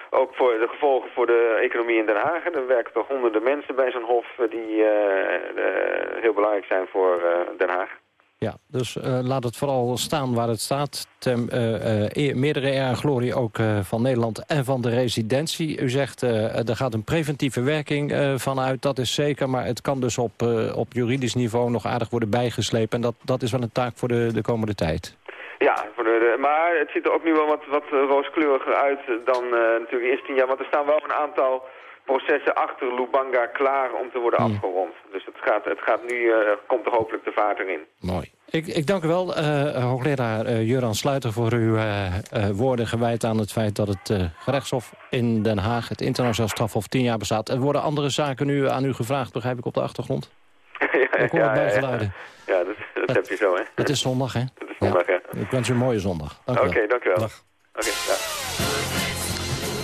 ook voor de gevolgen voor de economie in Den Haag. Er werken honderden mensen bij zo'n hof eh, die eh, eh, heel belangrijk zijn voor Den Haag. Ja, dus laat het vooral staan waar het staat. Ten eer- meerdere eer glorie ook van Nederland en van de residentie. U zegt, er gaat een preventieve werking eh, vanuit, dat is zeker. Maar het kan dus op, op juridisch niveau nog aardig worden bijgeslepen. En dat, dat is wel een taak voor de, de komende tijd. Ja, voor de, de- maar het ziet er ook nu wel wat, wat eh, rooskleuriger uit dan eh, natuurlijk de eerste tien jaar. Want er staan wel een aantal processen achter Lubanga klaar om te worden afgerond. Dus het gaat, het gaat nu, eh, komt er hopelijk de vaart erin. Mooi. Ik, ik dank u wel, eh, hoogleraar eh, Juran Sluiter, voor uw eh, eh, woorden gewijd aan het feit dat het eh, gerechtshof in Den Haag, het internationaal strafhof, tien jaar bestaat. Er worden andere zaken nu aan u gevraagd, begrijp ik op de achtergrond. ja, Ik hoor het bijgeluiden. Ja, dat, dat heb je zo, hè. Het is zondag, hè? Zondag. Ik wens u een mooie zondag. Oké, wel. dank u wel. Oké, ja.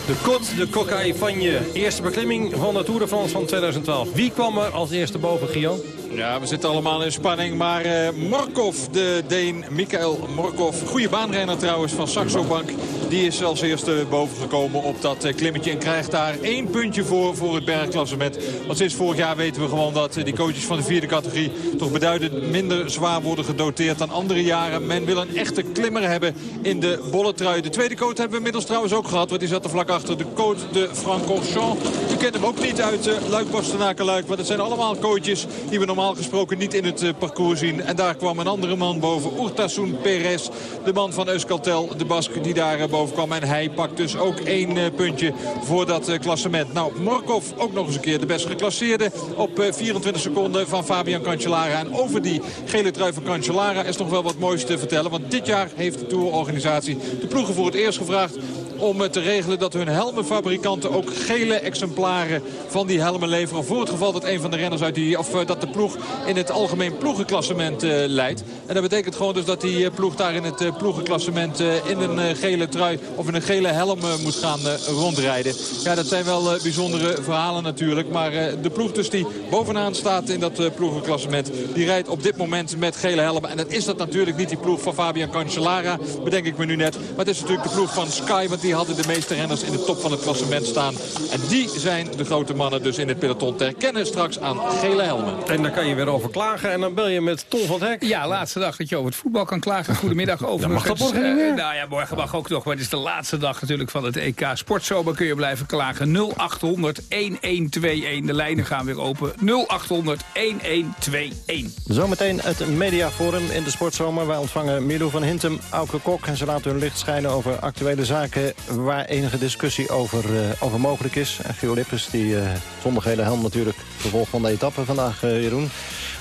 De Côte de Cocaïfanje. Eerste beklimming van de Tour de France van 2012. Wie kwam er als eerste boven, Gio? Ja, we zitten allemaal in spanning. Maar eh Morkov, de Deen, Mikael Morkov, goede baanrenner trouwens van Saxo Bank. Die is als eerste boven gekomen op dat eh, klimmetje. En krijgt daar één puntje voor voor het bergklassement. Want sinds vorig jaar weten we gewoon dat eh, die coaches van de vierde categorie... toch beduidend minder zwaar worden gedoteerd dan andere jaren. Men wil een echte klimmer hebben in de bolle trui. De tweede coach hebben we inmiddels trouwens ook gehad. Want die zat er vlak achter. De coach de Francorchamps. U kent hem ook niet uit uh, Luik Bastenaken Luik. Maar dat zijn allemaal coaches die we normaal gesproken niet in het uh, parcours zien. En daar kwam een andere man boven. Urtasun Perez. De man van Euskaltel, de Bask, die daar uh, boven kwam. En hij pakt dus ook één uh, puntje voor dat klassement. Nou, Morkov ook nog eens een keer de best geclasseerde. Op uh, 24 seconden van Fabian Cancellara. En over die gele trui van Cancellara is nog wel wat moois te vertellen. Want dit jaar heeft de tourorganisatie de ploegen voor het eerst gevraagd om te regelen dat hun helmenfabrikanten ook gele exemplaren van die helmen leveren. Voor het geval dat een van de renners uit die, of dat de ploeg in het algemeen ploegenklassement uh, leidt. En dat betekent gewoon dus dat die ploeg daar in het ploegenklassement in een gele trui of in een gele helm moet gaan rondrijden. Ja, dat zijn wel bijzondere verhalen natuurlijk. Maar de ploeg dus die bovenaan staat in dat ploegenklassement, die rijdt op dit moment met gele helmen. En dat is dat natuurlijk niet die ploeg van Fabian Cancellara, bedenk ik me nu net. Maar het is natuurlijk de ploeg van Sky, want die hadden de meeste renners in de top van het klassement staan. En die zijn de grote mannen dus in het peloton te herkennen straks aan gele helmen. En daar kan je weer over klagen en dan bel je met Tom van het Hek. Ja, laatste dag dat je over het voetbal kan klagen. Goedemiddag over. mag dat morgen niet meer? Uh, nou ja, morgen mag ook nog, maar het is de laatste dag natuurlijk van het EK Sportzomer. Kun je blijven klagen. 0800 1121. De lijnen gaan weer open. 0800 1121. Zometeen het Mediaforum in de Sportzomer. Wij ontvangen Milo van Hintem, Auke Kok. En ze laten hun licht schijnen over actuele zaken waar enige discussie over, uh, over mogelijk is. En Gio Lippes, die uh, zonder gele helm natuurlijk vervolg van de etappe vandaag, uh, Jeroen.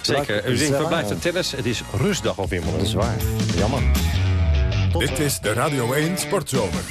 Zeker. U zingt verblijft de tennis. Het is rustdag op Wimbledon. Dat is waar. Jammer. Tot Dit is de Radio 1 Sportzomer.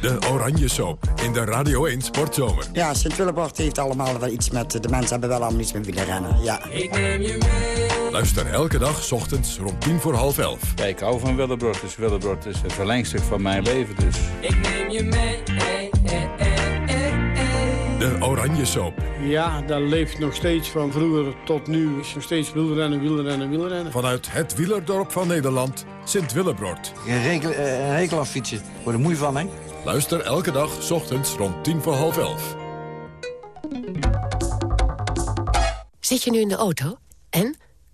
De Oranje Soap in de Radio 1 Sportzomer. Ja, Sint-Willebord heeft allemaal wel iets met... De mensen hebben wel allemaal iets met wielrennen, ja. Ik neem je mee. Luister elke dag, s ochtends, rond tien voor half elf. Ja, ik hou van Willebrod, dus Willebrod is het verlengstuk van mijn leven, dus... Ik neem je mee, hey, hey, hey, De Oranje Soap. Ja, dat leeft nog steeds van vroeger tot nu. Is nog steeds wielrennen, wielrennen, wielrennen. Vanuit het wielerdorp van Nederland, Sint-Willebroord. Een, rekel, een hekel aan fietsen. Word er moe van, hè? Luister elke dag, s ochtends, rond tien voor half elf. Zit je nu in de auto? En?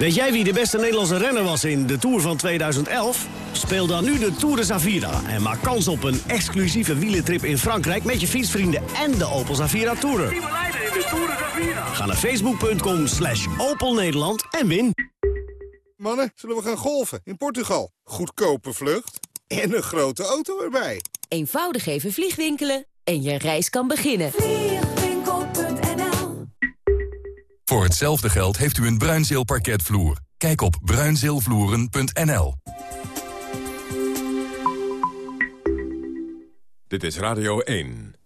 Weet jij wie de beste Nederlandse renner was in de Tour van 2011? Speel dan nu de Tour de Zavira en maak kans op een exclusieve wielentrip in Frankrijk... met je fietsvrienden en de Opel Zavira Tourer. Ga naar facebook.com slash Opel Nederland en win. Mannen, zullen we gaan golfen in Portugal? Goedkope vlucht en een grote auto erbij. Eenvoudig even vliegwinkelen en je reis kan beginnen. Voor hetzelfde geld heeft u een Bruinzeel parketvloer. Kijk op bruinzeelvloeren.nl. Dit is Radio 1.